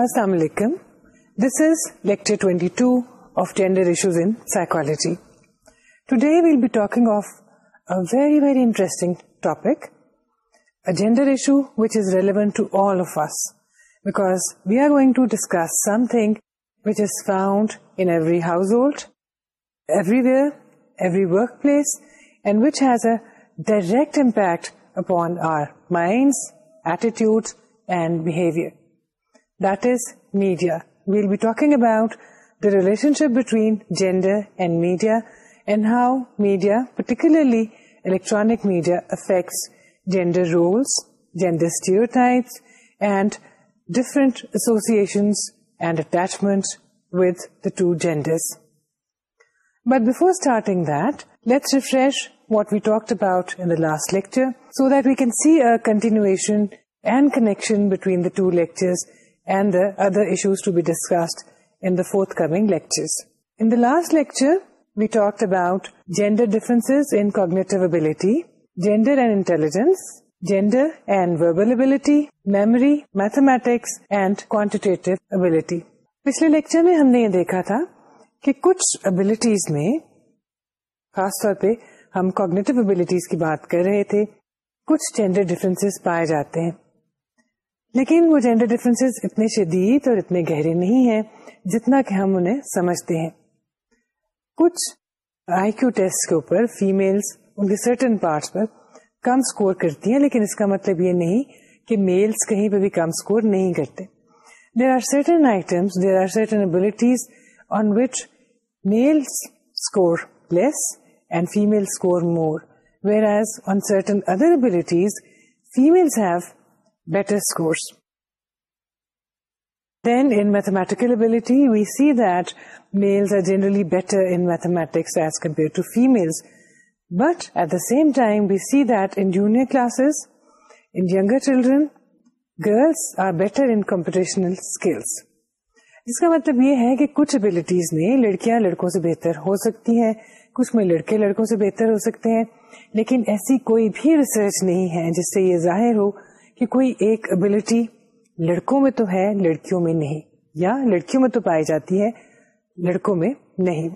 Assalamu alaikum. This is lecture 22 of Gender Issues in Psychology. Today we'll be talking of a very interesting topic, a gender issue which is relevant to all of us, because we are going to discuss something which is found in every household, everywhere, every workplace, and which has a direct impact upon our minds, attitudes, and behavior that is media. We'll be talking about the relationship between gender and media and how media, particularly electronic media, affects gender roles, gender stereotypes, and different associations and attachments with the two genders. But before starting that, let's refresh what we talked about in the last lecture so that we can see a continuation and connection between the two lectures and other issues to be discussed in the forthcoming lecture we talk about gender difference in cognitive ability جینڈرٹیجنس gender and verbal ability memory mathematics and quantitative ability پچھلے lecture میں ہم نے یہ دیکھا تھا کہ کچھ abilities میں خاص طور پہ ہم کوگنیٹو ابلیٹیز کی بات کر رہے تھے کچھ جینڈر ڈیفرنس پائے جاتے ہیں لیکن وہ جینڈر ڈفرینس اتنے شدید اور اتنے گہرے نہیں ہیں جتنا کہ ہم انہیں سمجھتے ہیں کچھ آئی کیو ٹیسٹ کے کے اوپر ان سرٹن پر کم کرتی ہیں لیکن اس کا مطلب یہ نہیں کہ میلس کہیں پہ بھی کم اسکور نہیں کرتے there are certain items there are certain abilities on which male score less and female score more whereas on certain other abilities have better scores than in mathematical ability we see that males are generally better in mathematics as compare but at the same time we see there class in یگر children girls are better in computational skills اس کا مطلب یہ ہے کہ کچھ abilities میں لڑکیاں لڑکوں سے بہتر ہو سکتی ہیں کچھ میں لڑکے لڑکوں سے بہتر ہو سکتے ہیں لیکن ایسی کوئی بھی ریسرچ نہیں ہے جس سے یہ ظاہر ہو کہ کوئی ایک ابلٹی لڑکوں میں تو ہے لڑکیوں میں نہیں یا لڑکیوں میں تو پائی جاتی ہے لڑکوں میں نہیں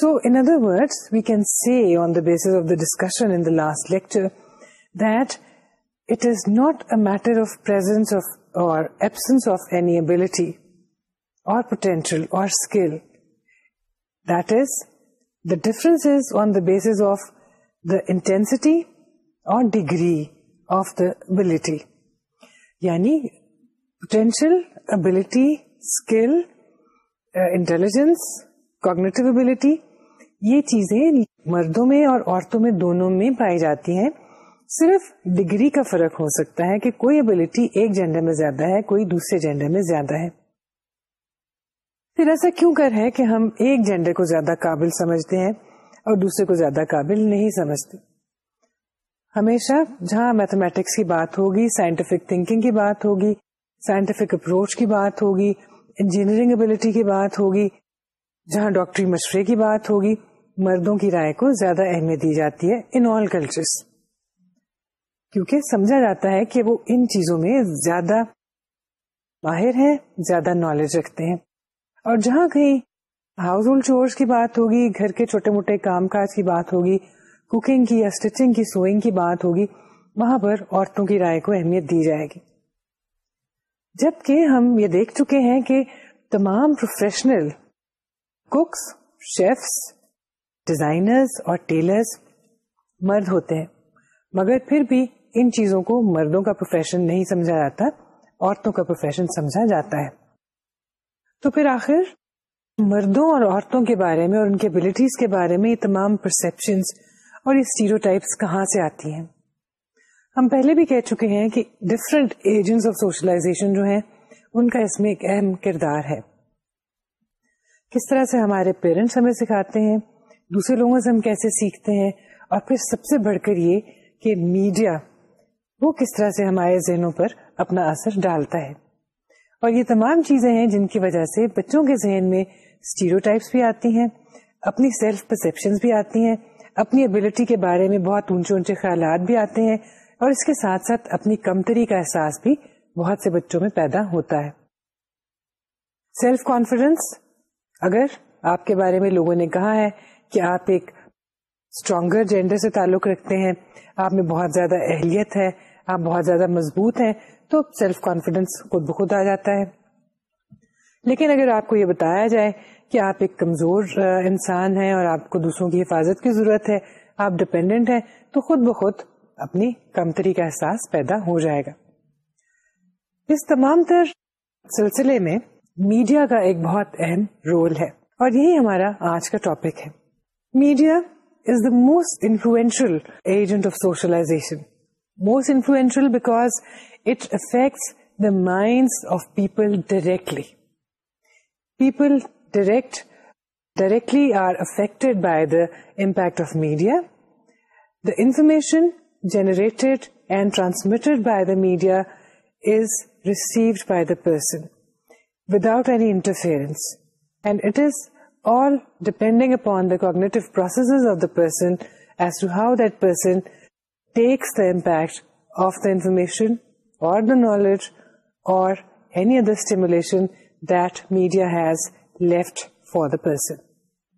so in other words we can see on the base of the discussion in the last lecture that it is not a matter of presence of or absence of any ability or potential or skill that is the difference is on the base of the intensity or degree یعنی potential ability skill intelligence cognitive ability یہ چیزیں مردوں میں اور عورتوں میں دونوں میں پائی جاتی ہیں صرف ڈگری کا فرق ہو سکتا ہے کہ کوئی ابلیٹی ایک جینڈر میں زیادہ ہے کوئی دوسرے جینڈر میں زیادہ ہے پھر ایسا کیوں کر ہے کہ ہم ایک جینڈر کو زیادہ قابل سمجھتے ہیں اور دوسرے کو زیادہ قابل نہیں سمجھتے ہمیشہ جہاں میتھمیٹکس کی بات ہوگی سائنٹیفک تھنکنگ کی بات ہوگی سائنٹیفک اپروچ کی بات ہوگی انجینئرنگ کی بات ہوگی جہاں ڈاکٹری مشورے کی بات ہوگی مردوں کی رائے کو زیادہ اہمیت دی جاتی ہے ان آل کلچرس کیونکہ سمجھا جاتا ہے کہ وہ ان چیزوں میں زیادہ ماہر ہیں زیادہ نالج رکھتے ہیں اور جہاں کہیں ہاؤس ہولڈ چورس کی بات ہوگی گھر کے چھوٹے موٹے کام کاج کی بات ہوگی کوکنگ کی یا اسٹیچنگ کی سوئنگ کی بات ہوگی وہاں پر عورتوں کی رائے کو اہمیت دی جائے گی جبکہ ہم یہ دیکھ چکے ہیں کہ تمام پروفیشنل کوکس شیفس ڈیزائنرز اور ٹیلرز مرد ہوتے ہیں مگر پھر بھی ان چیزوں کو مردوں کا پروفیشن نہیں سمجھا جاتا عورتوں کا پروفیشن سمجھا جاتا ہے تو پھر آخر مردوں اور عورتوں کے بارے میں اور ان کے ابلیٹیز کے بارے میں یہ تمام پرسپشنس اور یہ اسٹیرو ٹائپس کہاں سے آتی ہیں ہم پہلے بھی کہہ چکے ہیں کہ ڈفرینٹ ایجنٹ آف سوشلائزیشن جو ہیں ان کا اس میں ایک اہم کردار ہے کس طرح سے ہمارے پیرنٹس ہمیں سکھاتے ہیں دوسرے لوگوں سے ہم کیسے سیکھتے ہیں اور پھر سب سے بڑھ کر یہ کہ میڈیا وہ کس طرح سے ہمارے ذہنوں پر اپنا اثر ڈالتا ہے اور یہ تمام چیزیں ہیں جن کی وجہ سے بچوں کے ذہن میں اسٹیرو ٹائپس بھی آتی ہیں اپنی سیلف پرسپشن بھی آتی ہیں اپنی ابلٹی کے بارے میں بہت اونچے اونچے خیالات بھی آتے ہیں اور اس کے ساتھ ساتھ اپنی کمتری کا احساس بھی بہت سے بچوں میں پیدا ہوتا ہے سیلف کانفیڈینس اگر آپ کے بارے میں لوگوں نے کہا ہے کہ آپ ایک اسٹرانگر جینڈر سے تعلق رکھتے ہیں آپ میں بہت زیادہ اہلیت ہے آپ بہت زیادہ مضبوط ہیں تو سیلف کانفیڈینس خود بخود آ جاتا ہے لیکن اگر آپ کو یہ بتایا جائے کہ آپ ایک کمزور انسان ہیں اور آپ کو دوسروں کی حفاظت کی ضرورت ہے آپ ڈپینڈنٹ ہیں تو خود بخود اپنی کمتری کا احساس پیدا ہو جائے گا اس تمام تر سلسلے میں میڈیا کا ایک بہت اہم رول ہے اور یہی ہمارا آج کا ٹاپک ہے media is the most influential agent of socialisation most influential because it affects the mind of people directly people directly are affected by the impact of media. The information generated and transmitted by the media is received by the person without any interference. And it is all depending upon the cognitive processes of the person as to how that person takes the impact of the information or the knowledge or any other stimulation that media has left for the person.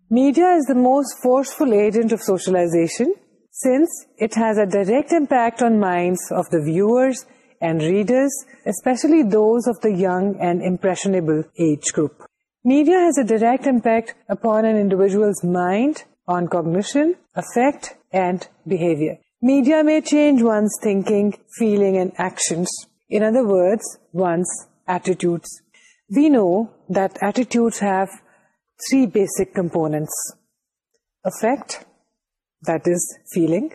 Media is the most forceful agent of socialization since it has a direct impact on minds of the viewers and readers, especially those of the young and impressionable age group. Media has a direct impact upon an individual's mind, on cognition, affect, and behavior. Media may change one's thinking, feeling, and actions. In other words, one's attitudes we know that attitudes have three basic components: affect, that is feeling,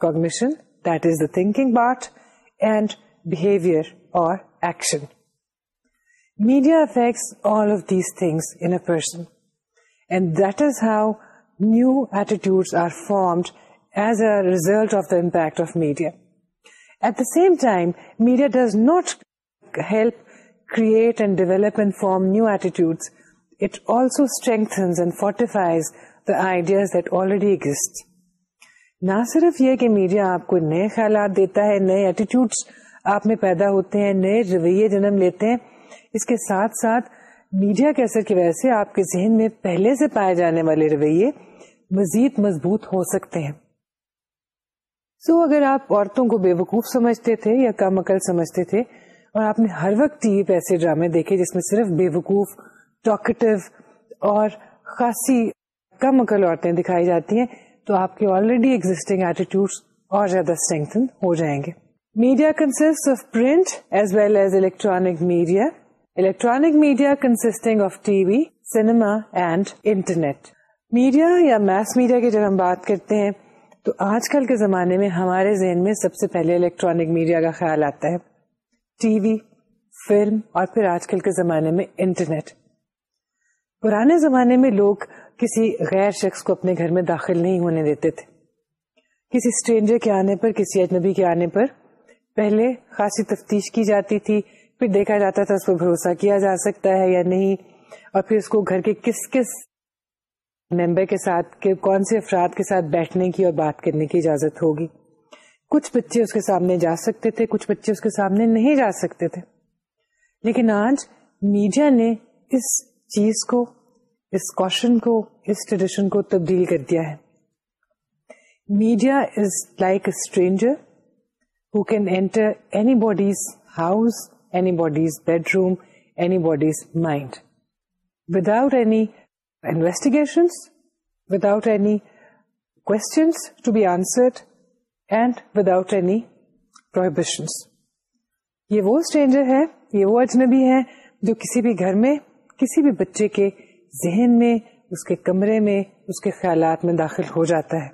cognition, that is the thinking part, and behavior or action. Media affects all of these things in a person, and that is how new attitudes are formed as a result of the impact of media. At the same time, media does not help create and develop and form new attitudes, it also strengthens and fortifies the ideas that already exist. نہ صرف یہ کہ media آپ کو نئے خیالات دیتا ہے نئے ایٹیٹیوڈس آپ میں پیدا ہوتے ہیں نئے رویے جنم لیتے ہیں اس کے ساتھ ساتھ میڈیا کے اثر کی وجہ سے آپ کے ذہن میں پہلے سے پائے جانے والے رویے مزید مضبوط ہو سکتے ہیں سو so, اگر آپ عورتوں کو بے وقوف سمجھتے تھے یا کم عقل سمجھتے تھے اور آپ نے ہر وقت ٹی وی پہ ایسے ڈرامے دیکھے جس میں صرف بے وقوف ٹاکٹو اور خاصی کم عقل عورتیں دکھائی جاتی ہیں تو آپ کے آلریڈی ایگزٹنگ ایٹیٹیوڈ اور زیادہ اسٹرینتھن ہو جائیں گے media consist of print as well as electronic media electronic media consisting of TV cinema and internet media یا میس میڈیا کی جب ہم بات کرتے ہیں تو آج کل کے زمانے میں ہمارے ذہن میں سب سے پہلے الیکٹرانک میڈیا کا خیال آتا ہے ٹی وی فلم اور پھر آج کل کے زمانے میں انٹرنیٹ پرانے زمانے میں لوگ کسی غیر شخص کو اپنے گھر میں داخل نہیں ہونے دیتے تھے کسی اسٹرینجر کے آنے پر کسی اجنبی کے آنے پر پہلے خاصی تفتیش کی جاتی تھی پھر دیکھا جاتا تھا اس کو بھروسہ کیا جا سکتا ہے یا نہیں اور پھر اس کو گھر کے کس کس ممبر کے ساتھ کون سے افراد کے ساتھ بیٹھنے کی اور بات کرنے کی اجازت ہوگی کچھ بچے اس کے سامنے جا سکتے تھے کچھ بچے اس کے سامنے نہیں جا سکتے تھے لیکن آج میڈیا نے اس چیز کو اس کوشن کو اس ٹریڈیشن کو تبدیل کر دیا ہے media is like a stranger who can enter anybody's house anybody's bedroom anybody's mind without any investigation without any questions to be answered and without any prohibitions یہ وہ اسٹرینجر ہے یہ وہ اجنبی ہے جو کسی بھی گھر میں کسی بھی بچے کے ذہن میں اس کے کمرے میں اس کے خیالات میں داخل ہو جاتا ہے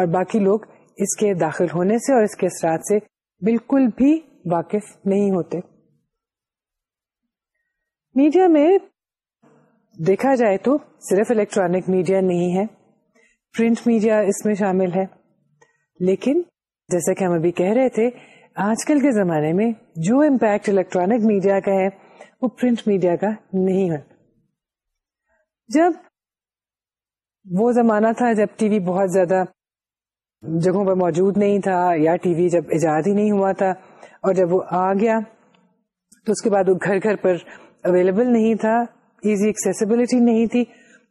اور باقی لوگ اس کے داخل ہونے سے اور اس کے اثرات سے بالکل بھی واقف نہیں ہوتے میڈیا میں دیکھا جائے تو صرف الیکٹرانک میڈیا نہیں ہے پرنٹ میڈیا اس میں شامل ہے لیکن جیسا کہ ہم ابھی کہہ رہے تھے آج کل کے زمانے میں جو امپیکٹ الیکٹرانک میڈیا کا ہے وہ پرنٹ میڈیا کا نہیں ہے جب وہ زمانہ تھا جب ٹی وی بہت زیادہ جگہوں پر موجود نہیں تھا یا ٹی وی جب ایجاد ہی نہیں ہوا تھا اور جب وہ آ گیا تو اس کے بعد وہ گھر گھر پر اویلیبل نہیں تھا ایزی ایکسیسیبلٹی نہیں تھی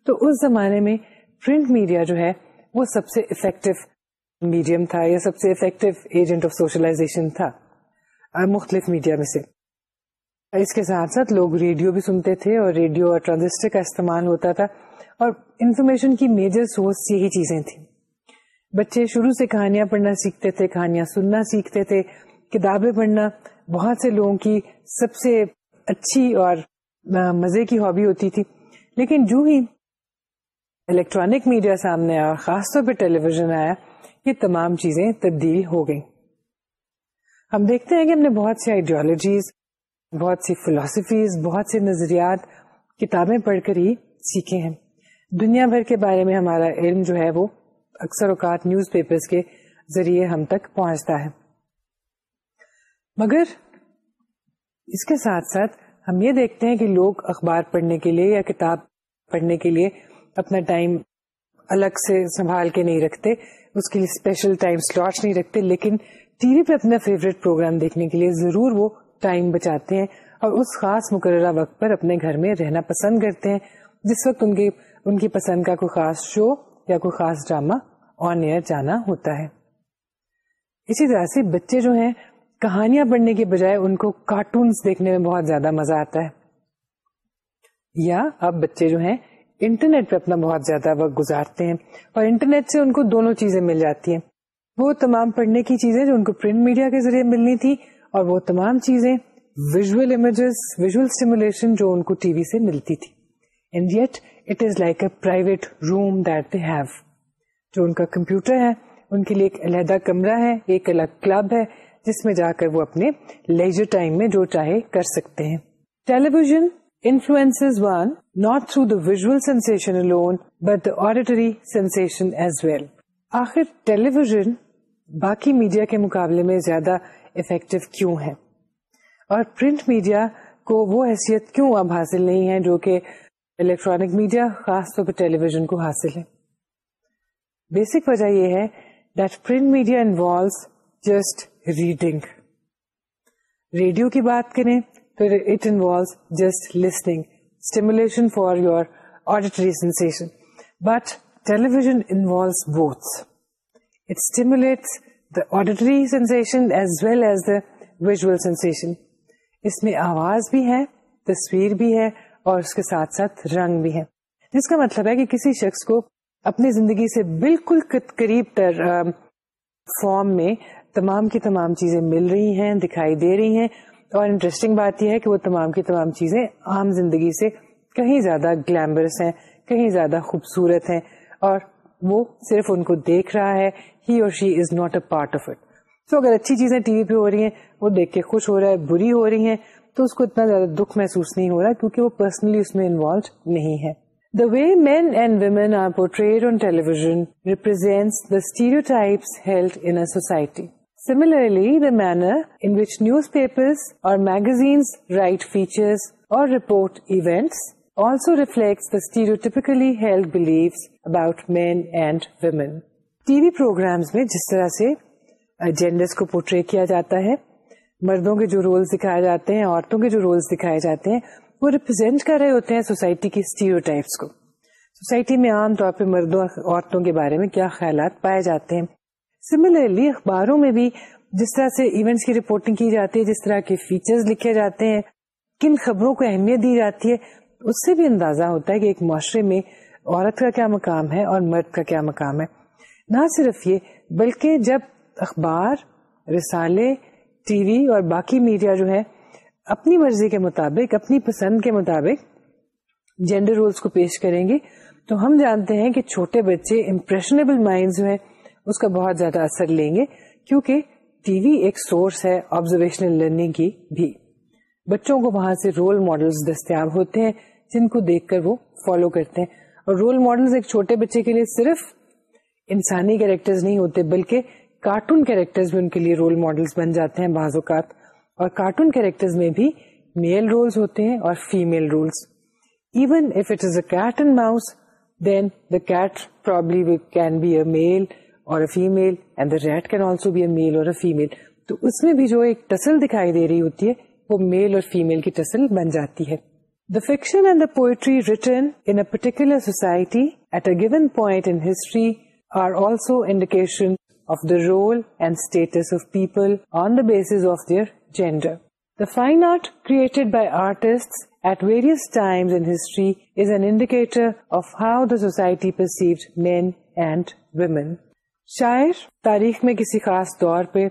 تو اس زمانے میں پرنٹ میڈیا جو ہے وہ سب سے افیکٹو میڈیم تھا یا سب سے افیکٹو ایجنٹ آف سوشلائزیشن تھا مختلف میڈیا میں سے اس کے ساتھ ساتھ لوگ ریڈیو بھی سنتے تھے اور ریڈیو اور ٹرانزسٹر کا استعمال ہوتا تھا اور انفارمیشن کی میجر سورس یہی چیزیں تھیں بچے شروع سے کہانیاں پڑھنا سیکھتے تھے کہانیاں سننا سیکھتے تھے کتابیں پڑھنا بہت سے لوگوں کی سب سے اچھی اور مزے کی ہابی ہوتی تھی لیکن جو ہی الیکٹرانک میڈیا سامنے آیا خاص طور پہ ٹیلی ویژن آیا یہ تمام چیزیں تبدیل ہو گئیں ہم دیکھتے ہیں کہ ہم نے بہت سی آئیڈیالوجیز بہت سی فلاسفیز بہت سے نظریات کتابیں پڑھ کر ہی سیکھے ہیں دنیا بھر کے بارے میں ہمارا علم جو ہے وہ اکثر اوقات نیوز پیپرز کے ذریعے ہم تک پہنچتا ہے مگر اس کے ساتھ ساتھ ہم یہ دیکھتے ہیں کہ لوگ اخبار پڑھنے کے لیے یا کتاب پڑھنے کے لیے اپنا ٹائم الگ سے سنبھال کے نہیں رکھتے اس کے لیے اسپیشل ٹائم نہیں رکھتے لیکن ٹی وی پہ اپنا فیوریٹ پروگرام دیکھنے کے لیے ضرور وہ ٹائم بچاتے ہیں اور اس خاص مقررہ وقت پر اپنے گھر میں رہنا پسند کرتے ہیں جس وقت ان کے ان کی پسند کا کوئی خاص شو یا کوئی خاص ڈراما آن ایئر جانا ہوتا ہے اسی طرح سے بچے جو ہیں کہانیاں پڑھنے کے بجائے ان کو کارٹونس دیکھنے میں بہت زیادہ مزہ آتا ہے یا اب بچے جو ہیں انٹرنیٹ پہ اپنا بہت زیادہ وقت گزارتے ہیں اور انٹرنیٹ سے ان کو دونوں چیزیں مل جاتی ہیں وہ تمام پڑھنے کی چیزیں جو ان کو پرنٹ میڈیا کے ذریعے ملنی تھی اور وہ تمام چیزیں ویژل ویژل امیجز اسٹیمولیشن جو ان کو ٹی وی سے ملتی تھی and yet it is like a private room that have جو ان کا کمپیوٹر ہے ان کے لیے ایک علیحدہ کمرہ ہے ایک الگ کلب ہے جس میں جا کر وہ اپنے لیجر ٹائم میں جو چاہے کر سکتے ہیں television influences one not through the visual sensation alone but the auditory sensation as well. آخر television باقی میڈیا کے مقابلے میں زیادہ افیکٹو کیوں ہے اور پرنٹ میڈیا کو وہ حیثیت کیوں اب حاصل نہیں ہے جو کہ الیکٹرانک میڈیا خاص طور پر ٹیلی ویژن کو حاصل ہے بیسک وجہ یہ ہے that print media involves just reading radio کی بات کریں پھر it involves just listening stimulation for your auditory sensation but television involves both it stimulates the auditory sensation as well as the visual sensation اس میں آواز بھی ہے تصویر بھی ہے اور اس کے ساتھ ساتھ رنگ بھی ہے جس کا مطلب ہے کہ کسی شخص کو اپنی زندگی سے بالکل قریب تر فارم میں تمام کی تمام چیزیں مل رہی ہیں دکھائی دے رہی ہیں اور انٹرسٹنگ بات یہ ہے کہ وہ تمام کی تمام چیزیں عام زندگی سے کہیں زیادہ گلیمرس ہیں کہیں زیادہ خوبصورت ہیں اور وہ صرف ان کو دیکھ رہا ہے ہی اور she is not a part of it so اگر اچھی چیزیں ٹی وی پہ ہو رہی ہیں وہ دیکھ کے خوش ہو رہا ہے بری ہو رہی ہیں تو اس کو اتنا زیادہ دکھ محسوس نہیں ہو رہا کیونکہ وہ پرسنلی اس میں انوالو نہیں ہے the way men and women are portrayed on television society similarly manner in which newspaper or magazines write feature or report event also reflect belief about men and women TV programmes میں جس طرح سے اجینڈرس کو portray کیا جاتا ہے مردوں کے جو رولس دکھائے جاتے ہیں عورتوں کے جو رولس دکھائے جاتے ہیں وہ ریپرزینٹ کر رہے ہوتے ہیں سوسائٹی کی اسٹیریوٹائپس کو سوسائٹی میں عام طور پہ مردوں عورتوں کے بارے میں کیا خیالات پائے جاتے ہیں سملرلی اخباروں میں بھی جس طرح سے ایونٹس کی رپورٹنگ کی جاتی ہے جس طرح کے فیچرز لکھے جاتے ہیں کن خبروں کو اہمیت دی جاتی ہے اس سے بھی اندازہ ہوتا ہے کہ ایک معاشرے میں عورت کا کیا مقام ہے اور مرد کا کیا مقام ہے نہ صرف یہ بلکہ جب اخبار رسالے ٹی وی اور باقی میڈیا جو ہے اپنی مرضی کے مطابق اپنی پسند کے مطابق جینڈر رولز کو پیش کریں گے تو ہم جانتے ہیں کہ چھوٹے بچے امپریشنیبل مائنڈ جو ہیں اس کا بہت زیادہ اثر لیں گے کیونکہ ٹی وی ایک سورس ہے آبزرویشنل لرننگ کی بھی بچوں کو وہاں سے رول ماڈل دستیاب ہوتے ہیں جن کو دیکھ کر وہ فالو کرتے ہیں اور رول ماڈل بچے کے لیے صرف انسانی کیریکٹر نہیں ہوتے بلکہ کارٹون کیریکٹر بھی ان کے لیے رول ماڈل بن جاتے ہیں بعض اوقات اور کارٹون کیریکٹر میں بھی میل رولس ہوتے ہیں اور female roles even if it is a cat and mouse then the cat probably can be a male or a female and the rat can also be a male or female تو اس میں بھی جو ایک ٹسل دکھائی دے رہی ہوتی ہے وہ میل اور فیمل کی ٹسل بن جاتی ہے the fiction and the poetry written society at a given point in history are also indication of the role and status of people on the base of their gender the fine art created by artist at various history is an indicator of how the society perceived men and women شاعر تاریخ میں کسی خاص دور پہ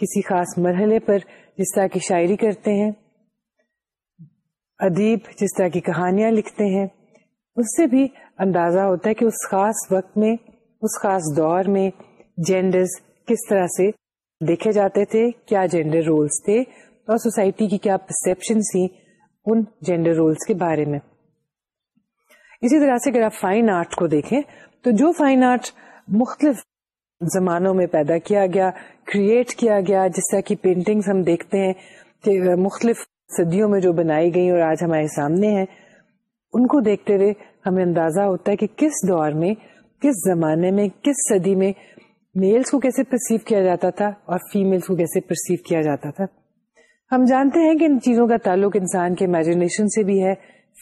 کسی خاص مرحلے پر جس طرح کی شاعری کرتے ہیں ادیب جس طرح کی کہانیاں لکھتے ہیں اس سے بھی اندازہ ہوتا ہے کہ اس خاص وقت میں اس خاص دور میں جینڈرز کس طرح سے دیکھے جاتے تھے کیا جینڈر رولز تھے اور سوسائٹی کی کیا پرسپشن تھی ان جینڈر رولز کے بارے میں اسی طرح سے اگر آپ فائن آرٹ کو دیکھیں تو جو فائن آرٹ مختلف زمانوں میں پیدا کیا گیا کریٹ کیا گیا جس طرح کی پینٹنگز ہم دیکھتے ہیں کہ مختلف صدیوں میں جو بنائی گئی اور آج ہمارے سامنے ہیں ان کو دیکھتے ہوئے ہمیں اندازہ ہوتا ہے کہ کس دور میں کس زمانے میں کس صدی میں میلز کو کیسے پرسیو کیا جاتا تھا اور فیمیلز کو کیسے پرسیو کیا جاتا تھا ہم جانتے ہیں کہ ان چیزوں کا تعلق انسان کے امیجنیشن سے بھی ہے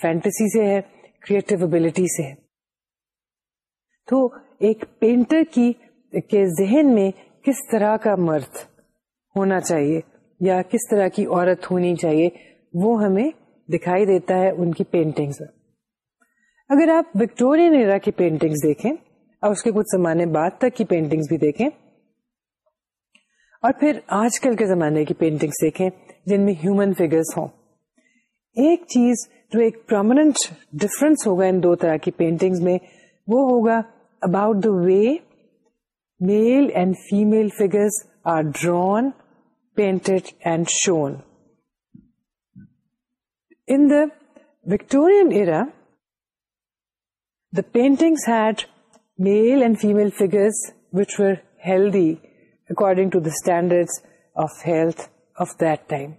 فینٹیسی سے ہے کریٹیو ابلٹی سے ہے تو ایک پینٹر کی کے ذہن میں کس طرح کا مرد ہونا چاہیے یا کس طرح کی عورت ہونی چاہیے وہ ہمیں دکھائی دیتا ہے ان کی پینٹنگز اگر آپ وکٹورین نیرا کی پینٹنگز دیکھیں اور اس کے کچھ زمانے بعد تک کی پینٹنگز بھی دیکھیں اور پھر آج کل کے زمانے کی پینٹنگز دیکھیں جن میں ہیومن فگرز ہوں ایک چیز جو ایک پرومنٹ ڈفرنس ہوگا ان دو طرح کی پینٹنگز میں وہ ہوگا about the way Male and female figures are drawn, painted and shown. In the Victorian era, the paintings had male and female figures which were healthy according to the standards of health of that time.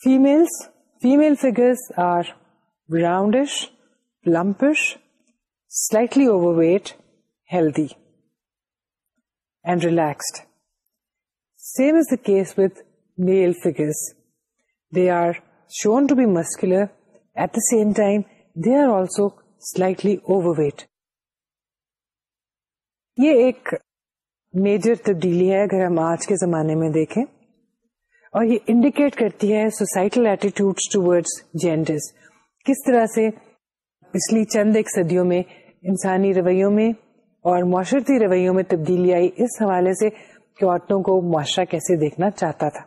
Female figures are roundish, plumpish, slightly overweight, healthy over weight یہ ایک major تبدیلی ہے اگر ہم آج کے زمانے میں دیکھیں اور یہ انڈیکیٹ کرتی ہے سوسائٹل ایٹیٹیوڈ ٹوڈس جینڈرز کس طرح سے پچھلی چند ایک صدیوں میں انسانی رویوں میں اور معاشرتی رویوں میں تبدیلی آئی اس حوالے سے کہ عورتوں کو معاشرہ کیسے دیکھنا چاہتا تھا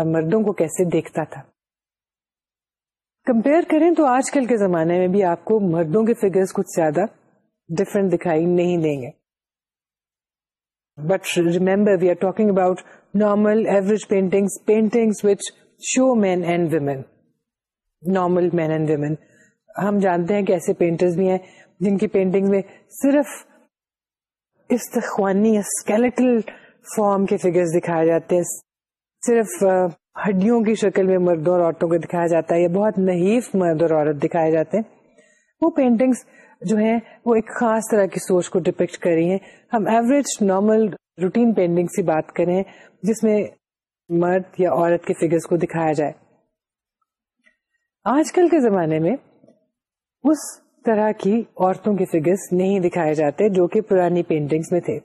اور مردوں کو کیسے دیکھتا تھا کمپیئر کریں تو آج کل کے زمانے میں بھی آپ کو مردوں کے فگرز کچھ زیادہ ڈفرینٹ دکھائی نہیں دیں گے but remember we are talking about normal average painting painting which show men and normal men and women ہم جانتے ہیں کہ ایسے پینٹرز بھی ہیں جن کی پینٹنگ میں صرف فارم کے دکھائے جاتے ہیں صرف ہڈیوں کی شکل میں مردوں اور عورتوں کو دکھایا جاتا ہے یا بہت نحیف مرد اور عورت دکھائے جاتے ہیں وہ پینٹنگس جو ہیں وہ ایک خاص طرح کی سوچ کو ڈپکٹ کر رہی ہیں ہم ایوریج نارمل روٹین پینٹنگ سے بات کریں جس میں مرد یا عورت کے فگرس کو دکھایا جائے آج کل کے زمانے میں اس طرح کی عورتوں کے فگرس نہیں دکھائے جاتے جو کہ پرانی پینٹنگ میں تھے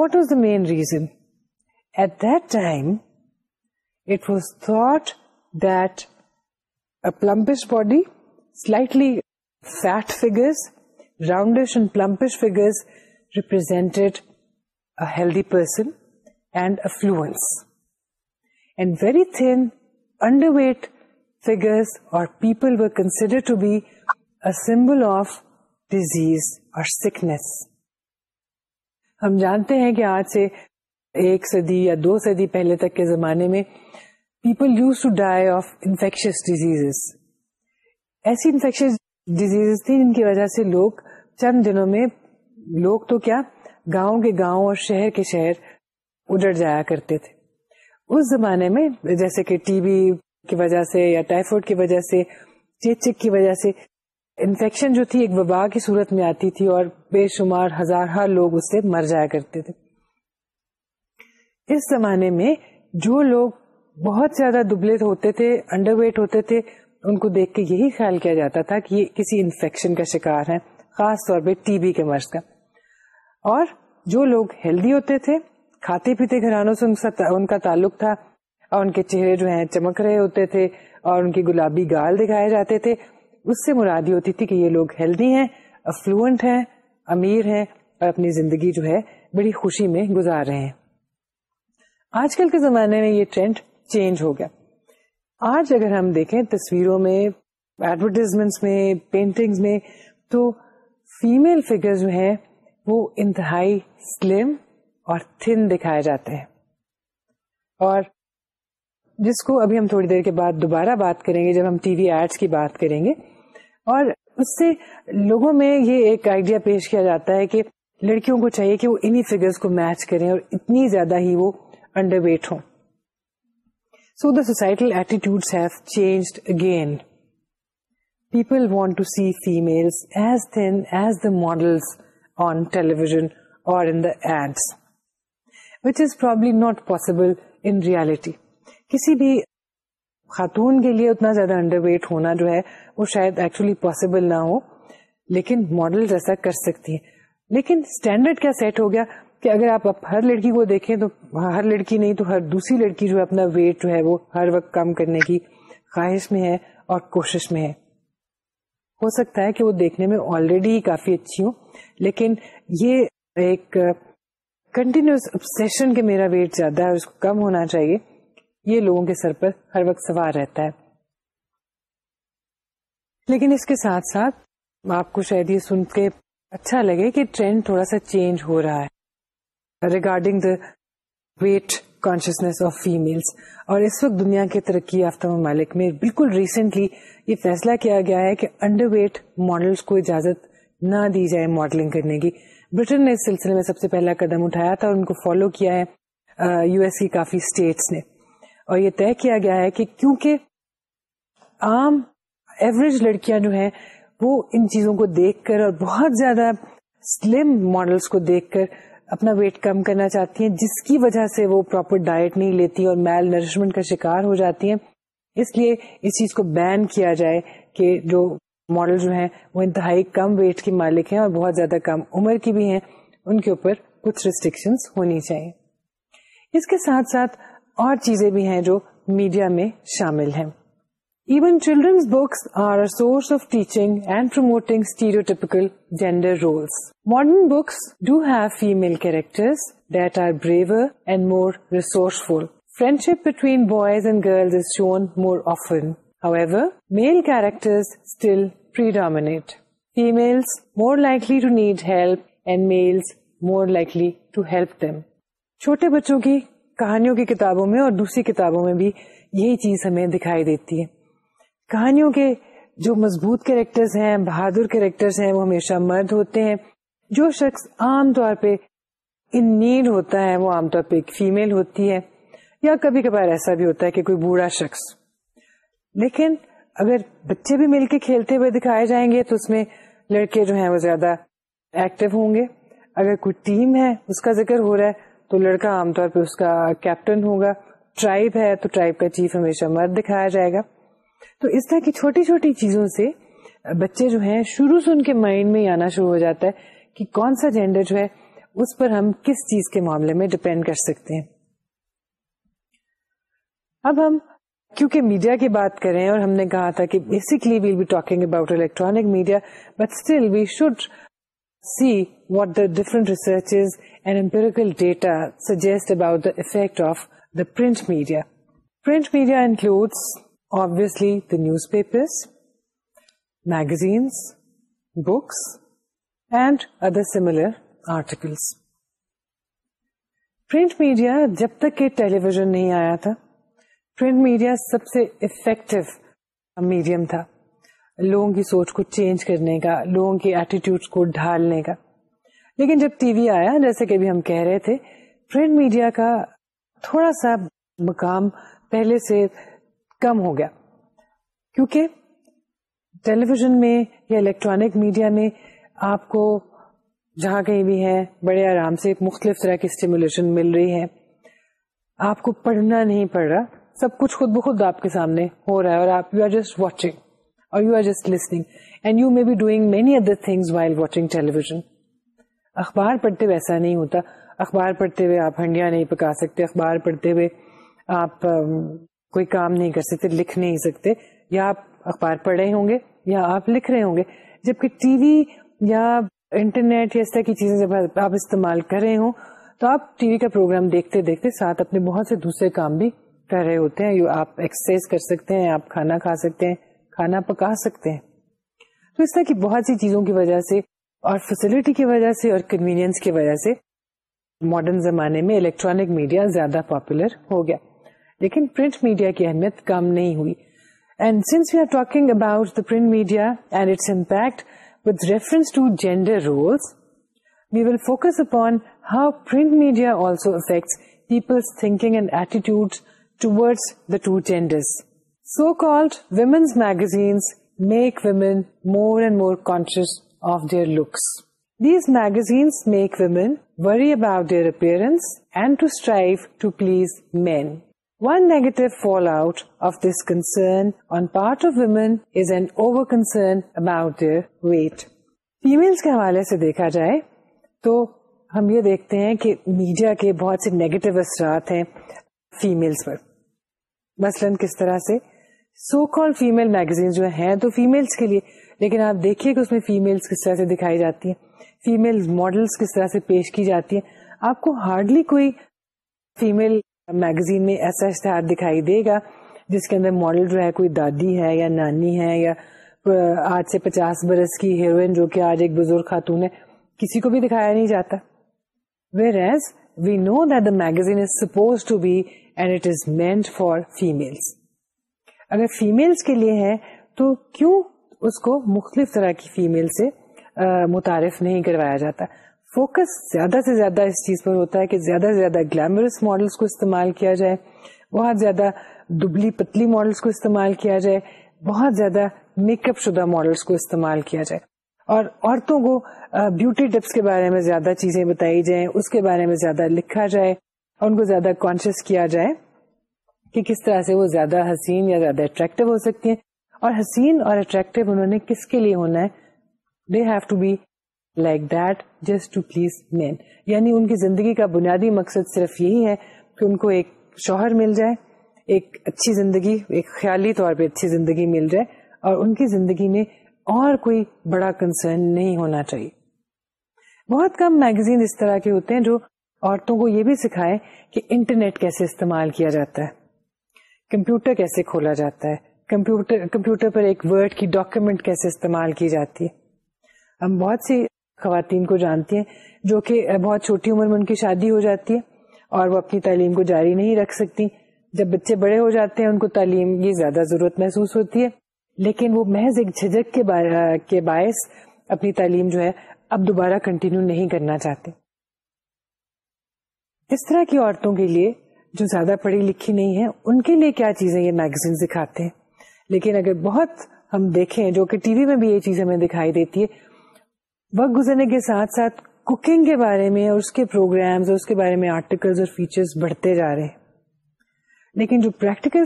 what was the main reason at that time it was thought that plumpish body slightly fat figures roundish and plumpish figures represented a healthy person and affluence and very thin under weight figures اور people considered to be symbol of disease اور sickness ہم جانتے ہیں کہ آج سے ایک صدی یا دو صدی پہلے تک کے زمانے میں people used to die of disease ایسی انفیکش ڈیزیز تھی جن کی وجہ سے لوگ چند دنوں میں لوگ تو کیا گاؤں کے گاؤں اور شہر کے شہر اجڑ جایا کرتے تھے اس زمانے میں جیسے کہ ٹی بی کی وجہ سے یا ٹائیفائڈ کی وجہ سے چیک چیک کی وجہ سے انفیکشن جو تھی ایک وبا کی صورت میں آتی تھی اور بے شمار ہزارہ لوگ اس سے مر جایا کرتے تھے اس زمانے میں جو لوگ بہت زیادہ دبلے ہوتے تھے انڈر ویٹ ہوتے تھے ان کو دیکھ کے یہی خیال کیا جاتا تھا کہ یہ کسی انفیکشن کا شکار ہے خاص طور پہ ٹی بی کے مرض کا اور جو لوگ ہیلدی ہوتے تھے کھاتے پیتے گھرانوں سے ان کا تعلق تھا اور ان کے چہرے جو ہیں چمک رہے ہوتے تھے اور ان کی گلابی گال دکھائے جاتے تھے اس سے مرادی ہوتی تھی کہ یہ لوگ ہیلدی ہیں افلوئنٹ ہیں امیر ہیں اور اپنی زندگی جو ہے بڑی خوشی میں گزار رہے ہیں آج کل کے زمانے میں یہ ٹرینڈ چینج ہو گیا آج اگر ہم دیکھیں تصویروں میں ایڈورٹیزمنٹس میں پینٹنگز میں تو فیمل فگر جو ہیں وہ انتہائی سلم اور تھن دکھائے جاتے ہیں اور جس کو ابھی ہم تھوڑی دیر کے بعد دوبارہ بات کریں گے جب ہم ٹی وی ایڈس کی بات کریں گے اور اس سے لوگوں میں یہ ایک آئیڈیا پیش کیا جاتا ہے کہ لڑکیوں کو چاہیے کہ وہ انہیں فیگر میچ کریں اور اتنی زیادہ ہی وہ انڈر ویٹ ہوں so the societal have again people want to see female as as thin the models on television اور in in the ads which is probably not possible reality کسی بھی خاتون کے لیے اتنا زیادہ انڈر ویٹ ہونا جو ہے وہ شاید ایکچولی پاسبل نہ ہو لیکن ماڈل ایسا کر سکتی ہے لیکن اسٹینڈرڈ کیا سیٹ ہو گیا کہ اگر آپ ہر لڑکی کو دیکھیں تو ہر لڑکی نہیں تو ہر دوسری لڑکی جو ہے اپنا ویٹ جو ہے وہ ہر وقت کم کرنے کی خواہش میں ہے اور کوشش میں ہے ہو سکتا ہے کہ وہ دیکھنے میں آلریڈی کافی اچھی ہوں لیکن یہ ایک کنٹینیوس ابسیشن کے میرا ویٹ زیادہ ہے اس کو کم ہونا چاہیے یہ لوگوں کے سر پر ہر وقت سوار رہتا ہے لیکن اس کے ساتھ ساتھ آپ کو شاید یہ سن کے اچھا لگے کہ ٹرینڈ تھوڑا سا چینج ہو رہا ہے regarding the weight consciousness of females اور اس وقت دنیا کے ترقی یافتہ ممالک میں بالکل ریسنٹلی یہ فیصلہ کیا گیا ہے کہ انڈر ویٹ ماڈلس کو اجازت نہ دی جائے ماڈلنگ کرنے کی برٹن نے اس سلسلے میں سب سے پہلا قدم اٹھایا تھا اور ان کو فالو کیا ہے یو ایس کی کافی اسٹیٹس نے اور یہ طے کیا گیا ہے کہ کیونکہ عام ایوریج لڑکیاں جو ہیں وہ ان چیزوں کو دیکھ کر اور بہت زیادہ سلم ماڈلس کو دیکھ کر اپنا ویٹ کم کرنا چاہتی ہیں جس کی وجہ سے وہ پراپر ڈائٹ نہیں لیتی اور میل نرشمنٹ کا شکار ہو جاتی ہیں اس لیے اس چیز کو بین کیا جائے کہ جو ماڈل جو ہیں وہ انتہائی کم ویٹ کے مالک ہیں اور بہت زیادہ کم عمر کی بھی ہیں ان کے اوپر کچھ ریسٹرکشنس ہونی چاہیے اس کے ساتھ ساتھ اور چیزیں بھی ہیں جو میڈیا میں شامل ہیں even children's books are ours of teaching and promoting roles modern books do have female character and more resourceful friendship between boys and girls shown more often however male characters female more likely to need help and males more likely to help them چھوٹے بچوں کی کہانیوں کی کتابوں میں اور دوسری کتابوں میں بھی یہی چیز ہمیں دکھائی دیتی ہے کہانیوں کے جو مضبوط کریکٹرز ہیں بہادر کریکٹرز ہیں وہ ہمیشہ مرد ہوتے ہیں جو شخص عام طور پہ ان نیڈ ہوتا ہے وہ عام طور پہ ایک فیمل ہوتی ہے یا کبھی کبھار ایسا بھی ہوتا ہے کہ کوئی بوڑھا شخص لیکن اگر بچے بھی مل کے کھیلتے ہوئے دکھائے جائیں گے تو اس میں لڑکے جو ہیں وہ زیادہ ایکٹیو ہوں گے اگر کوئی ٹیم ہے اس کا ذکر ہو رہا ہے تو لڑکا عام طور پہ اس کا کیپٹن ہوگا ٹرائب ہے تو ٹرائب کا چیف ہمیشہ مرد دکھایا جائے گا تو اس طرح کی چھوٹی چھوٹی چیزوں سے بچے جو ہیں شروع سے ان کے مائنڈ میں آنا شروع ہو جاتا ہے کہ کون سا جینڈر جو ہے اس پر ہم کس چیز کے معاملے میں ڈپینڈ کر سکتے ہیں اب ہم کیونکہ میڈیا کی بات کریں اور ہم نے کہا تھا کہ basically we'll be talking about electronic media but still we should see what the different research and empirical data suggest about the effect of the print media print media includes obviously the newspapers, magazines, books and other similar articles. Print media جب تک یہ television نہیں آیا تھا print media سب سے effective medium تھا لوگوں کی سوچ کو چینج کرنے کا لوگوں کے ایٹیٹیوڈ کو ڈھالنے کا لیکن جب ٹی وی آیا جیسے کہ بھی ہم کہہ رہے تھے پرنٹ میڈیا کا تھوڑا سا مقام پہلے سے کم ہو گیا کیونکہ ٹیلی ویژن میں یا الیکٹرانک میڈیا میں آپ کو جہاں کہیں بھی ہیں بڑے آرام سے مختلف طرح کی اسٹیمولیشن مل رہی ہے آپ کو پڑھنا نہیں پڑ رہا سب کچھ خود بخود آپ کے سامنے ہو رہا ہے اور آپ یو آر جسٹ واچنگ اور you are just listening and you may be doing many other thing while watching television اخبار پڑھتے ہوئے ایسا نہیں ہوتا اخبار پڑھتے ہوئے آپ ہنڈیاں نہیں پکا سکتے اخبار پڑھتے ہوئے آپ um, کوئی کام نہیں کر سکتے لکھ نہیں سکتے یا آپ اخبار پڑھ رہے ہوں گے یا آپ لکھ رہے ہوں گے جبکہ ٹی وی یا انٹرنیٹ یا اس طرح کی چیزیں جب آپ استعمال کر رہے ہوں تو آپ ٹی وی کا پروگرام دیکھتے دیکھتے ساتھ اپنے بہت سے دوسرے کام بھی کر رہے ہوتے ہیں آپ ایکسرسائز کر سکتے ہیں آپ کھانا کھا سکتے ہیں کھانا پکا سکتے ہیں تو اس طرح کی بہت سی چیزوں کی وجہ سے اور فیسلٹی کی وجہ سے اور کنوینئنس کی وجہ سے ماڈرن زمانے میں الیکٹرانک میڈیا زیادہ پاپولر ہو گیا لیکن پرنٹ میڈیا کی اہمیت کم نہیں ہوئی and since we are talking about the print media and its impact with reference to gender roles we will focus upon how print media also affects people's thinking and attitude towards the two genders so called women's magazines make women more and more conscious of their looks these magazines make women worry about their appearance and to strive to please men One negative fallout of this concern on part of women is an over concern about their weight. Females کے حوالے سے دیکھا جائے تو ہم یہ دیکھتے ہیں کہ میڈیا کے بہت سے نیگیٹو اثرات ہیں فیملس پر مثلاً کس طرح سے سو کال فیمل میگزین جو ہیں تو فیملس کے لیے لیکن آپ دیکھیے کہ اس میں فیملس کس طرح سے دکھائی جاتی ہیں فیمل ماڈلس کس طرح سے پیش کی جاتی ہیں آپ کو ہارڈلی کوئی فیمل میگزین میں ایسا اشتہار دکھائی دے گا جس کے اندر ماڈل جو ہے کوئی دادی ہے یا نانی ہے یا آج سے پچاس برس کی ہیروئن جو کہ آج ایک بزرگ خاتون ہے کسی کو بھی دکھایا نہیں جاتا whereas we know that the magazine is suppose to be and it is meant for females اگر فیملس کے لیے ہے تو کیوں اس کو مختلف طرح کی فیمل سے متعارف نہیں کروایا جاتا فوکس زیادہ سے زیادہ اس چیز پر ہوتا ہے کہ زیادہ سے زیادہ گلیمرس ماڈلس کو استعمال کیا جائے بہت زیادہ دبلی پتلی ماڈلس کو استعمال کیا جائے بہت زیادہ میک اپ شدہ ماڈلس کو استعمال کیا جائے اور عورتوں کو بیوٹی ٹپس کے بارے میں زیادہ چیزیں بتائی جائیں اس کے بارے میں زیادہ لکھا جائے اور ان کو زیادہ کانشیس کیا جائے کہ کس طرح سے وہ زیادہ حسین یا زیادہ اٹریکٹو ہو سکتی ہیں اور حسین اور اٹریکٹو انہوں نے کس کے لیے ہونا ہے they have to be like that just to please men یعنی ان کی زندگی کا بنیادی مقصد صرف یہی ہے کہ ان کو ایک ایک ایک شوہر مل مل جائے جائے اچھی اچھی زندگی زندگی خیالی طور پہ اور ان کی زندگی میں اور کوئی بڑا کنسرن نہیں ہونا چاہیے بہت کم میگزین اس طرح کے ہوتے ہیں جو عورتوں کو یہ بھی سکھائے کہ انٹرنیٹ کیسے استعمال کیا جاتا ہے کمپیوٹر کیسے کھولا جاتا ہے کمپیوٹر کمپیوٹر پر ایک ورڈ کی ڈاکیومنٹ کیسے استعمال کی جاتی ہے ہم بہت سی خواتین کو جانتی ہیں جو کہ بہت چھوٹی عمر میں ان کی شادی ہو جاتی ہے اور وہ اپنی تعلیم کو جاری نہیں رکھ سکتی جب بچے بڑے ہو جاتے ہیں ان کو تعلیم کی زیادہ ضرورت محسوس ہوتی ہے لیکن وہ محض ایک جھجک کے باعث اپنی تعلیم جو ہے اب دوبارہ کنٹینیو نہیں کرنا چاہتے اس طرح کی عورتوں کے لیے جو زیادہ پڑھی لکھی نہیں ہے ان کے لیے کیا چیزیں یہ میگزین دکھاتے ہیں لیکن اگر بہت ہم دیکھیں جو کہ ٹی وی میں بھی یہ چیز ہمیں دکھائی دیتی ہے وقت گزرنے کے ساتھ ساتھ کوکنگ کے بارے میں اور اس کے پروگرامز اور اس کے بارے میں اور فیچرز بڑھتے جا رہے لیکن جو پریکٹیکل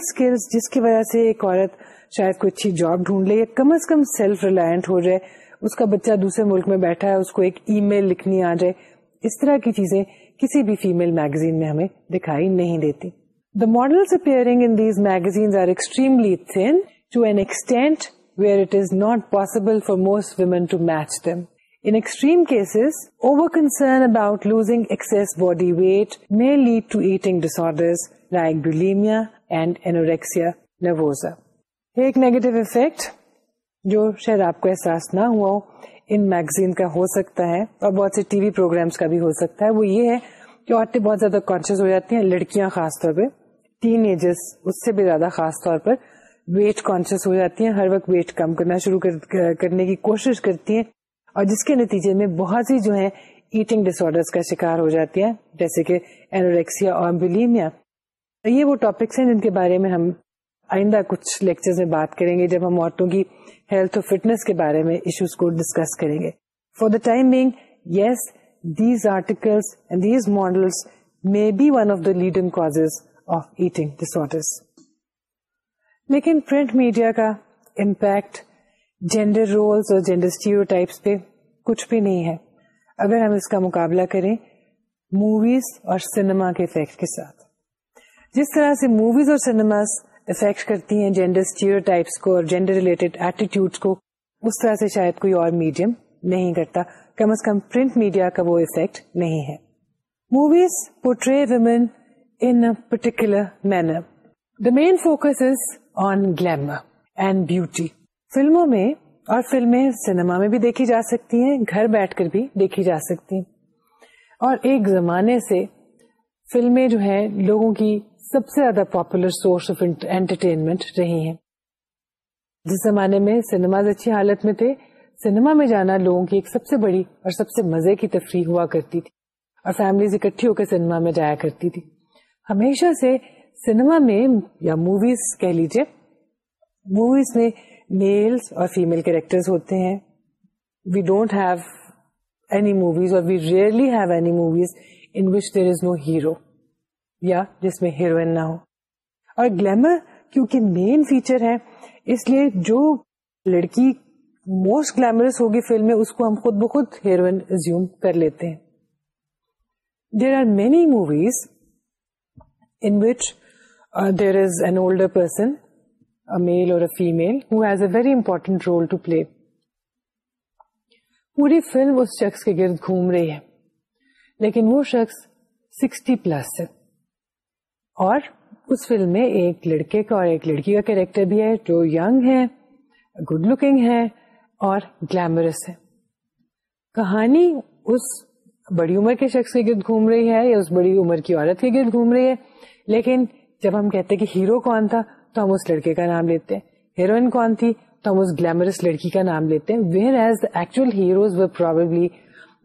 جس کی وجہ سے ایک عورت شاید کوئی اچھی جاب ڈھونڈ لے یا کم از کم سیلف ریلائنٹ ہو جائے اس کا بچہ دوسرے ملک میں بیٹھا ہے اس کو ایک ای میل لکھنی آ جائے اس طرح کی چیزیں کسی بھی فیمل میگزین میں ہمیں دکھائی نہیں دیتی the models magazines are extremely thin to an extent where it is not possible for most women to match them In extreme cases, over concern about losing excess body weight may lead to eating disorders like bulimia and anorexia nervosa. ایک negative effect جو شاید آپ کو احساس نہ ہوا ہو ان magazine کا ہو سکتا ہے اور بہت سے ٹی وی پروگرامس کا بھی ہو سکتا ہے وہ یہ ہے کہ عورتیں بہت زیادہ کانشیس ہو جاتی ہیں لڑکیاں خاص طور پہ ٹین ایجز اس سے بھی زیادہ خاص طور پر ویٹ کانشیس ہو جاتی ہیں ہر وقت ویٹ کم کرنا شروع کرنے کی کوشش کرتی ہیں اور جس کے نتیجے میں بہت سی جو ہے ایٹنگ ڈس آرڈر کا شکار ہو جاتی ہے جیسے کہ اینوریکسیا اور بلیمیا یہ وہ ٹاپکس ہیں جن کے بارے میں ہم آئندہ کچھ میں بات کریں گے جب ہم عورتوں کی ہیلتھ اور فٹنس کے بارے میں ایشوز کو ڈسکس کریں گے for the time being yes these articles these models میں be one of the leading cause of eating disorder لیکن پرنٹ میڈیا کا امپیکٹ جینڈر رولس اور جینڈر ٹائپس پہ کچھ بھی نہیں ہے اگر ہم اس کا مقابلہ کریں موویز اور سنیما کے افیکٹ کے ساتھ جس طرح سے موویز اور سنیما افیکٹ کرتی ہیں جینڈر ٹائپس کو اور جینڈر ریلیٹڈ ایٹیٹیوڈ کو اس طرح سے شاید کوئی اور میڈیم نہیں کرتا کم از کم پرنٹ میڈیا کا وہ افیکٹ نہیں ہے movies portray women in particular manner the main focus is on glamour and beauty فلموں میں اور فلمیں سنیما میں بھی دیکھی جا سکتی ہیں گھر بیٹھ کر بھی دیکھی جا سکتی ہیں اور ایک زمانے سے فلمیں جو ہیں ہیں لوگوں کی سب سے زیادہ پاپولر سورس آف انٹرٹینمنٹ رہی جس زمانے میں سنیماز اچھی حالت میں تھے سنیما میں جانا لوگوں کی ایک سب سے بڑی اور سب سے مزے کی تفریح ہوا کرتی تھی اور فیملیز اکٹھی ہو کے سنیما میں جایا کرتی تھی ہمیشہ سے سنیما میں یا موویز کہہ لیجیے موویز میں میلس اور فیمل کیریکٹر ہوتے ہیں we don't have any movies اور we rarely have any movies in which there is no hero یا جس میں ہیروئن نہ ہو اور گلیمر کیونکہ مین فیچر ہے اس لیے جو لڑکی موسٹ گلیمرس ہوگی فلم میں اس کو ہم خود بخود ہیروئن ریزیوم کر لیتے ہیں there are many movies in which there is an older person male اور a female who very important role to play پوری فلم اس شخص کے گرد گھوم رہی ہے لیکن وہ شخص سکسٹی پلس ہے اور اس فلم میں ایک لڑکے کا اور ایک لڑکی کا کریکٹر بھی ہے جو یگ ہے گڈ لکنگ ہے اور گلیمرس ہے کہانی اس بڑی عمر کے شخص کے گرد گھوم رہی ہے یا اس بڑی عمر کی عورت کے گرد گھوم رہی ہے لیکن جب ہم کہتے کہ ہیرو کون تھا تو ہم اس لڑکے کا نام لیتے ہیں ہیروئن کون تھی تو ہم اس گلیمرس لڑکی کا نام لیتے ہیں whereas the actual heroes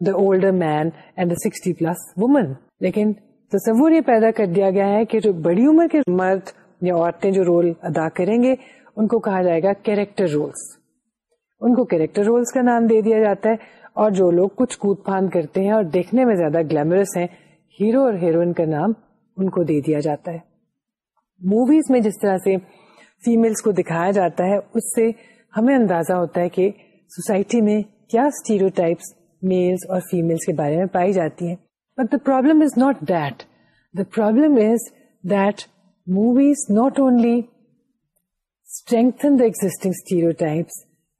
the old man and the sixty plus woman لیکن تصور یہ پیدا کر دیا گیا ہے کہ جو بڑی عمر کے مرد یا عورتیں جو رول ادا کریں گے ان کو کہا جائے گا کیریکٹر رولس ان کو کیریکٹر رولس کا نام دے دیا جاتا ہے اور جو لوگ کچھ کود پھاند کرتے ہیں اور دیکھنے میں زیادہ گلیمرس ہیں ہیرو اور ہیروئن کا نام ان کو دے دیا جاتا ہے موویز میں جس طرح سے فیملس کو دکھایا جاتا ہے اس سے ہمیں اندازہ ہوتا ہے کہ سوسائٹی میں کیا ٹائپس میلس اور فیملس کے بارے میں پائی جاتی ہیں but the problem is not that the problem is that movies not only strengthen the existing types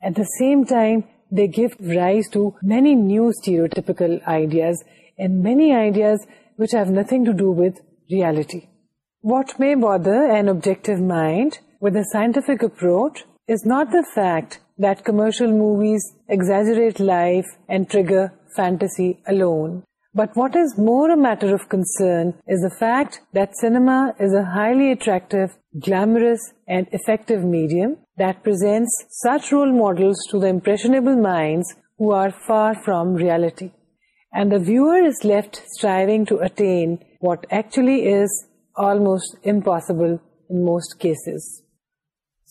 at the same time they give rise to many new stereotypical typical ideas and many ideas which have nothing to do with reality What may bother an objective mind with a scientific approach is not the fact that commercial movies exaggerate life and trigger fantasy alone. But what is more a matter of concern is the fact that cinema is a highly attractive, glamorous and effective medium that presents such role models to the impressionable minds who are far from reality. And the viewer is left striving to attain what actually is almost impossible in most cases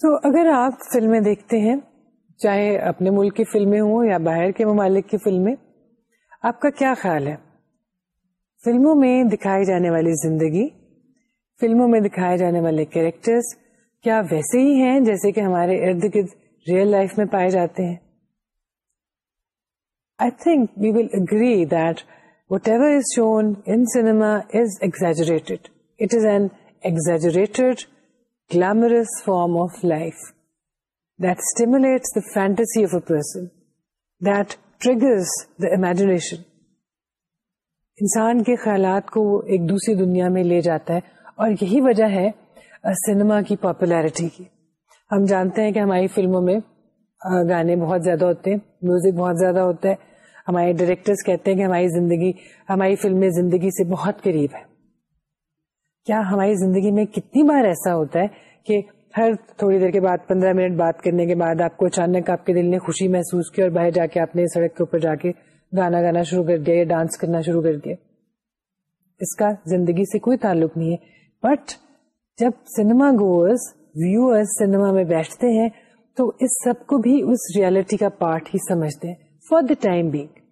so اگر آپ فلمیں دیکھتے ہیں چاہے اپنے ملک کی فلمیں ہوں یا باہر کے ممالک کی فلمیں آپ کا کیا خیال ہے فلموں میں دکھائی جانے والی زندگی فلموں میں دکھائے جانے والے کیریکٹرس کیا ویسے ہی ہیں جیسے کہ ہمارے ارد گرد ریئل لائف میں پائے جاتے ہیں I think we will agree that whatever is shown in is exaggerated it is an form glamorous form of life that fantasy the a of a person that imagination. انسان کے خیالات کو ایک دوسری دنیا میں لے جاتا ہے اور یہی وجہ ہے سنیما کی پاپولیرٹی کی ہم جانتے ہیں کہ ہماری فلموں میں گانے بہت زیادہ ہوتے ہیں میوزک بہت زیادہ ہوتا ہے ہمارے ڈائریکٹرس کہتے ہیں کہ ہماری زندگی ہماری فلمیں زندگی سے بہت قریب ہے کیا ہماری زندگی میں کتنی بار ایسا ہوتا ہے کہ ہر تھوڑی دیر کے بعد پندرہ منٹ بات کرنے کے بعد آپ کو اچانک آپ کے دل نے خوشی محسوس کی اور باہر جا کے آپ نے سڑک کے اوپر جا کے گانا گانا شروع کر دیا یا ڈانس کرنا شروع کر دیا اس کا زندگی سے کوئی تعلق نہیں ہے بٹ جب سنیما گوئرس ویورس سنیما میں بیٹھتے ہیں تو اس سب کو بھی اس ریالٹی کا پارٹ ہی سمجھتے ہیں for the time being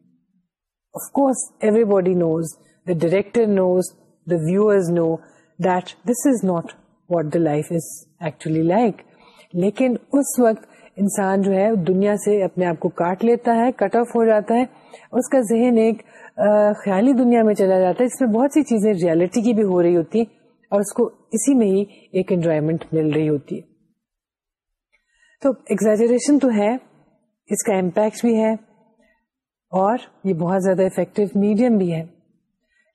of course everybody knows the director knows the viewers know life is actually like لیکن اس وقت انسان جو ہے دنیا سے اپنے آپ کو کاٹ لیتا ہے کٹ آف ہو جاتا ہے اس کا ذہن ایک خیالی دنیا میں چلا جاتا ہے اس میں بہت سی چیزیں ریالٹی کی بھی ہو رہی ہوتی ہیں اور اس کو اسی میں ہی ایک انجوائمنٹ مل رہی ہوتی ہے تو ایکزیجریشن تو ہے اس کا امپیکٹ بھی ہے اور یہ بہت زیادہ افیکٹو میڈیم بھی ہے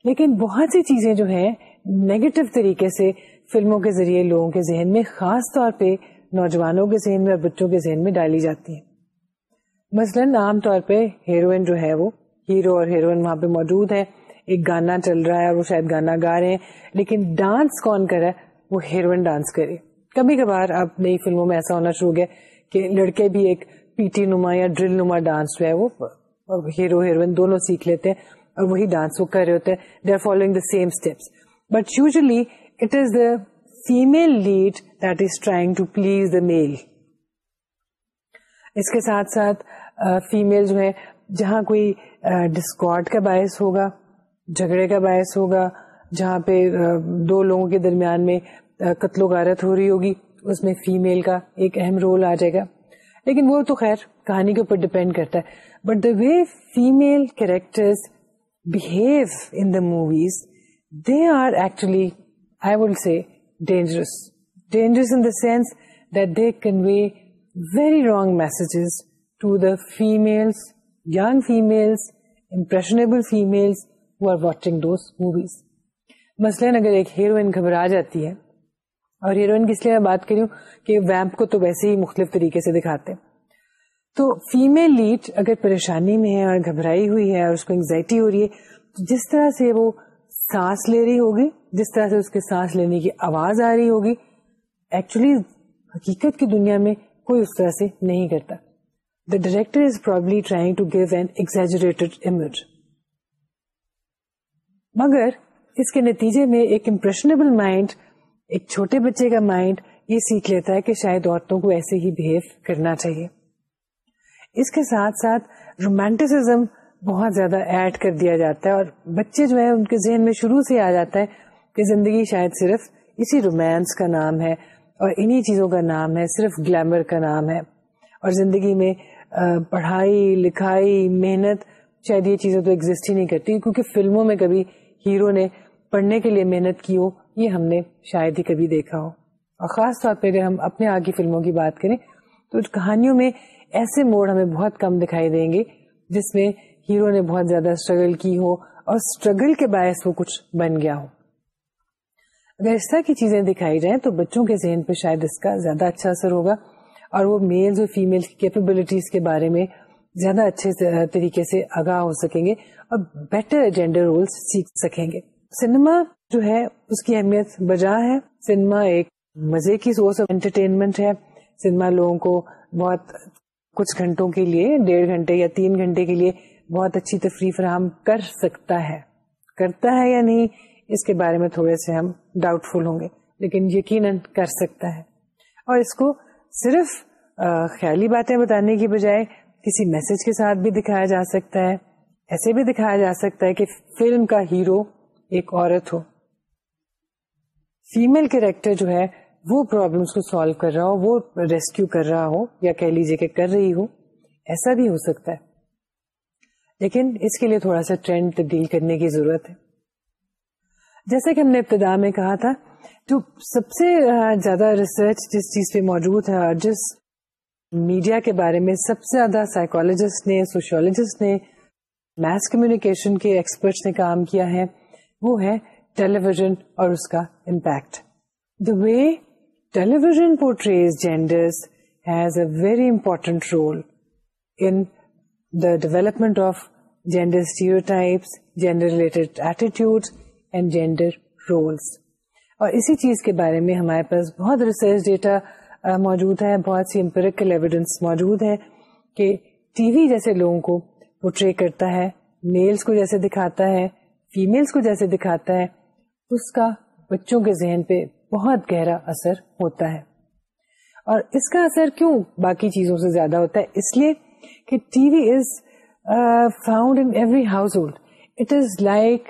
لیکن بہت سی چیزیں جو ہیں نیگیٹو طریقے سے فلموں کے ذریعے لوگوں کے ذہن میں خاص طور پہ نوجوانوں کے ذہن میں اور بچوں کے ذہن میں ڈالی جاتی ہیں مثلا عام طور پہ ہیروئن جو ہے وہ ہیرو اور ہیروئن وہاں پہ موجود ہے ایک گانا چل رہا ہے وہ شاید گانا گا رہے ہیں لیکن ڈانس کون کرا وہ ہیروئن ڈانس کرے کبھی کبھار اب نئی فلموں میں ایسا ہونا شروع ہو گیا کہ لڑکے بھی ایک پی ٹی نما یا ڈرل نما ڈانس جو ہے وہ ہیرو ہیروئن دونوں سیکھ لیتے ہیں اور وہی ڈانس وہ کر رہے ہوتے ہیں they are following the same steps but usually it is the female lead that is trying to please a male اس کے ساتھ ساتھ فیمل جو ہے جہاں کوئی ڈسکارڈ کا باعث ہوگا جھگڑے کا باعث ہوگا جہاں پہ دو لوگوں کے درمیان میں قتل و غارت ہو رہی ہوگی اس میں فیمل کا ایک اہم رول آ جائے گا لیکن وہ تو خیر کہانی کے اوپر ڈپینڈ کرتا ہے but the way female characters behave in the movies مثلاً اگر ایک ہیروئن گھبرا جاتی ہے اور ہیروئن کی اس لیے میں بات ہوں کہ ویمپ کو تو ویسے ہی مختلف طریقے سے دکھاتے ہیں تو فیمل لیڈ اگر پریشانی میں ہے اور گھبرائی ہوئی ہے اور اس کو انگزائٹی ہو رہی ہے تو جس طرح سے وہ سانس لے رہی ہوگی جس طرح سے اس کے سانس لینے کی آواز آ رہی ہوگی ایکچولی حقیقت کی دنیا میں کوئی اس طرح سے نہیں کرتا the director is probably trying to give an image مگر اس کے نتیجے میں ایک امپریشنبل مائنڈ ایک چھوٹے بچے کا مائنڈ یہ سیکھ لیتا ہے کہ شاید عورتوں کو ایسے ہی بہیو کرنا چاہیے اس کے ساتھ ساتھ رومانٹسزم بہت زیادہ ایڈ کر دیا جاتا ہے اور بچے جو ہے ان کے ذہن میں شروع سے آ جاتا ہے کہ زندگی شاید صرف اسی رومانس کا نام ہے اور انہی چیزوں کا نام ہے صرف گلیمر کا نام ہے اور زندگی میں پڑھائی لکھائی محنت شاید یہ چیزوں تو ایگزٹ ہی نہیں کرتی کیونکہ فلموں میں کبھی ہیرو نے پڑھنے کے لیے محنت کی ہو یہ ہم نے شاید ہی کبھی دیکھا ہو اور خاص طور پہ اگر ہم اپنے آگے فلموں کی بات کریں تو کہانیوں میں ایسے موڑ ہمیں بہت کم دکھائی دیں گے جس میں ہیرو نے بہت زیادہ اسٹرگل کی ہو اور اسٹرگل کے باعث وہ کچھ بن گیا ہو اگر اس طرح کی چیزیں دکھائی جائیں تو بچوں کے ذہن پہ شاید اس کا زیادہ اچھا اثر ہوگا اور وہ میلز اور کی کیپیبلٹیز کے بارے میں زیادہ اچھے طریقے سے آگاہ ہو سکیں گے اور بیٹر جینڈر رولس سیکھ سکیں گے سنیما جو ہے اس کی اہمیت بجا ہے سنیما ایک مزے کی سورس آف انٹرٹینمنٹ ہے سنیما لوگوں کو بہت کچھ گھنٹوں کے لیے ڈیڑھ گھنٹے یا تین گھنٹے کے لیے بہت اچھی تفریح فراہم کر سکتا ہے کرتا ہے یا نہیں اس کے بارے میں تھوڑے سے ہم ڈاؤٹ فل ہوں گے لیکن یقیناً کر سکتا ہے اور اس کو صرف خیالی باتیں بتانے کی بجائے کسی میسج کے ساتھ بھی دکھایا جا سکتا ہے ایسے بھی دکھایا جا سکتا ہے کہ فلم کا ہیرو ایک عورت ہو فیمل کیریکٹر جو ہے وہ پرابلمس کو سالو کر رہا ہو وہ ریسکیو کر رہا ہو یا کہہ لیجیے کہ کر رہی ہو ایسا بھی ہو سکتا ہے لیکن اس کے لیے تھوڑا سا ٹرینڈ تبدیل کرنے کی ضرورت ہے جیسا کہ ہم نے ابتدا میں کہا تھا تو سب سے زیادہ ریسرچ جس چیز پہ موجود ہے اور جس میڈیا کے بارے میں سب سے زیادہ سائیکولوجسٹ نے سوشولوجسٹ نے میس کمیونیکیشن کے ایکسپرٹ نے کام کیا ہے وہ ہے ٹیلی ویژن اور اس کا impact the way television portrays genders has a very important role in the development of gender gender gender اور اسی چیز کے بارے میں ہمارے پاس بہت ریسرچ ڈیٹا موجود ہے بہت سی امپیریکل موجود ہے کہ ٹی وی جیسے لوگوں کو پورٹری کرتا ہے میلس کو جیسے دکھاتا ہے فیمیلس کو جیسے دکھاتا ہے اس کا بچوں کے ذہن پہ بہت گہرا اثر ہوتا ہے اور اس کا اثر کیوں باقی چیزوں سے زیادہ ہوتا ہے اس لیے کہ TV is found in every household it is like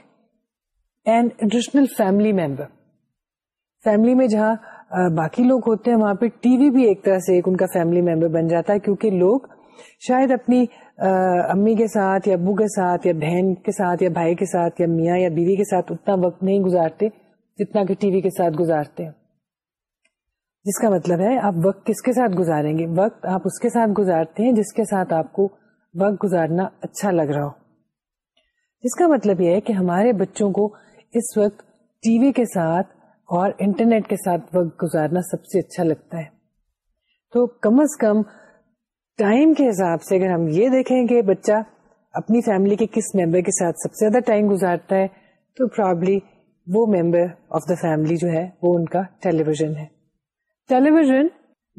family member family میں جہاں uh, باقی لوگ ہوتے ہیں وہاں پہ ٹی وی بھی ایک طرح سے ان کا فیملی ممبر بن جاتا ہے کیونکہ لوگ شاید اپنی uh, امی کے ساتھ یا ابو کے ساتھ یا بہن کے ساتھ یا بھائی کے ساتھ یا میاں یا بیوی کے ساتھ اتنا وقت نہیں گزارتے جتنا کہ ٹی وی کے ساتھ گزارتے ہیں جس کا مطلب ہے آپ وقت کس کے ساتھ گزاریں گے وقت آپ اس کے ساتھ گزارتے ہیں جس کے ساتھ آپ کو وقت گزارنا اچھا لگ رہا ہو جس کا مطلب یہ ہے کہ ہمارے بچوں کو اس وقت ٹی وی کے ساتھ اور انٹرنیٹ کے ساتھ وقت گزارنا سب سے اچھا لگتا ہے تو کم از کم ٹائم کے حساب سے اگر ہم یہ دیکھیں کہ بچہ اپنی فیملی کے کس ممبر کے ساتھ سب سے زیادہ ٹائم گزارتا ہے تو پرابلی وہ ممبر آف دا فیملی جو ہے وہ ان کا ٹیلی ویژن ہے television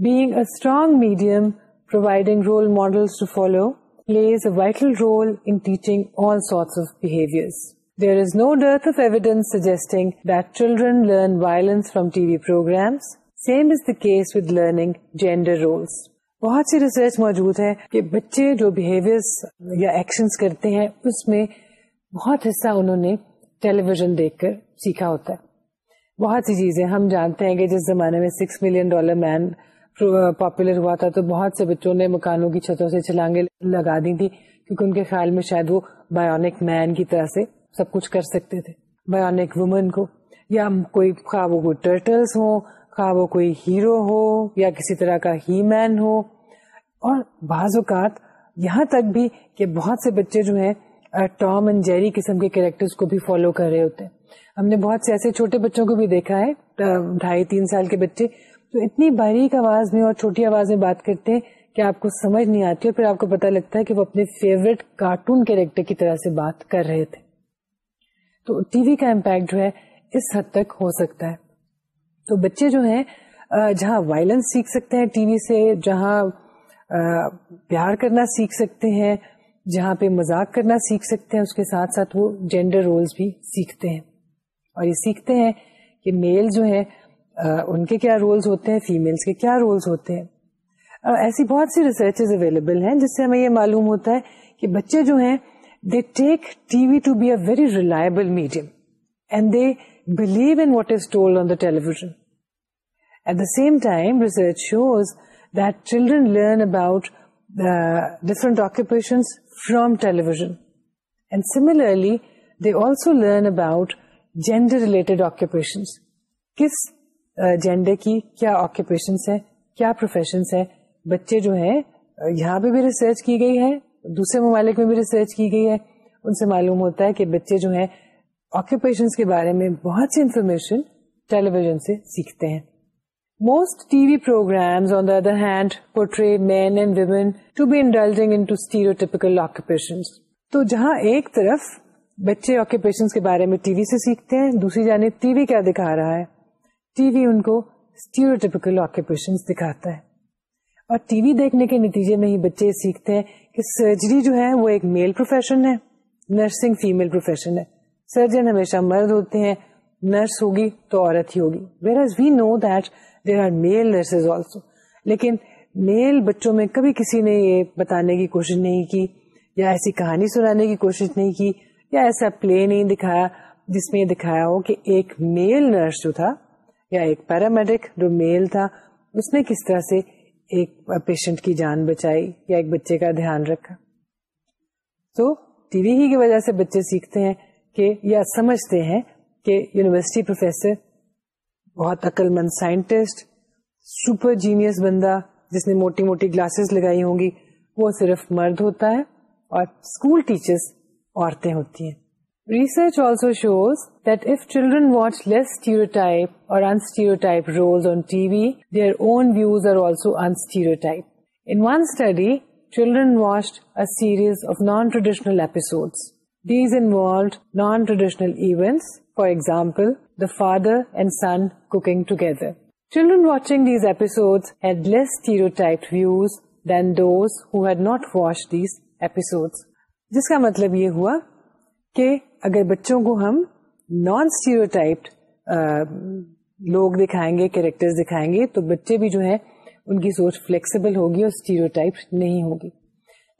being a strong medium providing role model to follow plays a vital role in teaching all sorts of behaviors. There is no dearth of evidence suggesting that children learn violence from TV programs. Same is the case with learning gender roles. بہت سی research موجود ہے کہ بچے جو behaviour یا actions کرتے ہیں اس میں بہت حصہ انہوں نے ٹیلی ویژن دیکھ کر سیکھا ہوتا ہے بہت سی چیزیں ہم جانتے ہیں کہ جس زمانے میں six million dollar man popular ہوا تھا تو بہت سے بچوں نے مکانوں کی چھتوں سے چھلانگے لگا دی تھی کیونکہ ان کے خیال میں شاید وہ بایونک مین کی طرح سے سب کچھ کر سکتے تھے بایونک وومن کو یا کوئی کوئی کوئی خواہ خواہ وہ وہ ٹرٹلس ہو ہو ہیرو یا کسی طرح کا ہی مین ہو اور بعض اوقات یہاں تک بھی کہ بہت سے بچے جو ہیں ٹام اینڈ جیری قسم کے کریکٹرز کو بھی فالو کر رہے ہوتے ہیں ہم نے بہت سے ایسے چھوٹے بچوں کو بھی دیکھا ہے ڈھائی تین سال کے بچے تو اتنی باریک آواز میں اور چھوٹی آواز میں بات کرتے ہیں کہ آپ کو سمجھ نہیں آتی اور پھر آپ کو پتا لگتا ہے کہ وہ اپنے فیوریٹ کارٹون کیریکٹر کی طرح سے بات کر رہے تھے تو ٹی وی کا امپیکٹ جو ہے اس حد تک ہو سکتا ہے تو بچے جو ہیں جہاں وائلنس سیکھ سکتے ہیں ٹی وی سے جہاں پیار کرنا سیکھ سکتے ہیں جہاں پہ مزاق کرنا سیکھ سکتے ہیں اس کے ساتھ ساتھ وہ جینڈر رولز بھی سیکھتے ہیں اور یہ سیکھتے ہیں کہ میل جو ہے ان کے کیا رولز ہوتے ہیں فیملس کے کیا رولز ہوتے ہیں ایسی بہت سی ریسرچز اویلیبل ہیں جس سے ہمیں یہ معلوم ہوتا ہے کہ بچے جو ہیں they they take TV to be a very reliable medium and believe in what is told on the the television at same time research shows learn about different occupation from television and they also learn about gender related occupation کس gender کی کیا occupations ہے کیا professions ہے بچے جو ہیں یہاں پہ بھی ریسرچ کی گئی ہے دوسرے ممالک میں بھی ریسرچ کی گئی ہے ان سے معلوم ہوتا ہے کہ بچے جو ہیں آکوپیشن کے بارے میں بہت سی انفارمیشن ٹیلی ویژن سے سیکھتے ہیں most TV programmes on the other hand portray men and women to be indulging ending occupations تو جہاں ایک طرف بچے آکوپیشن کے بارے میں ٹی وی سے سیکھتے ہیں دوسری جانب ٹی وی کیا دکھا رہا ہے ٹی وی ان کو آکوپیشن دکھاتا ہے اور ٹی وی دیکھنے کے نتیجے میں ہی بچے سیکھتے ہیں کہ سرجری جو ہے وہ ایک میل پروفیشن ہے نرسنگ فیمل پروفیشن ہے سرجن ہمیشہ مرد ہوتے ہیں نرس ہوگی تو عورت ہی ہوگی ویئر آلسو لیکن میل بچوں میں کبھی کسی نے یہ بتانے کی کوشش نہیں کی یا ایسی کہانی سنانے کی کوشش نہیں کی یا ایسا پلے نہیں دکھایا جس میں یہ دکھایا ہو کہ ایک میل نرس جو تھا یا ایک پیرامیڈک جو میل تھا اس نے کس طرح سے ایک پیشنٹ کی جان بچائی یا ایک بچے کا دھیان رکھا تو ٹی وی ہی کی وجہ سے بچے سیکھتے ہیں کہ یا سمجھتے ہیں کہ یونیورسٹی پروفیسر بہت عقل مند سائنٹسٹ سپر جینیس بندہ جس نے موٹی موٹی گلاسز لگائی ہوں گی وہ صرف مرد ہوتا ہے اور اسکول ٹیچرس عورتیں ہوتی ہیں research also shows that if children watch less stereotype اور انسٹیریٹائپ role their own ویوزوسٹی children watched of non traditional these and non traditional events for example the father and son cooking together children watching these episode at less stereotype views than those who'd watch these episode جس کا مطلب یہ ہوا کہ اگر بچوں کو ہم نان اسٹیریوٹائپڈ لوگ دکھائیں گے کیریکٹر دکھائیں گے تو بچے بھی جو ہے ان کی سوچ فلیکسیبل ہوگی اور اسٹیریوٹائپ نہیں ہوگی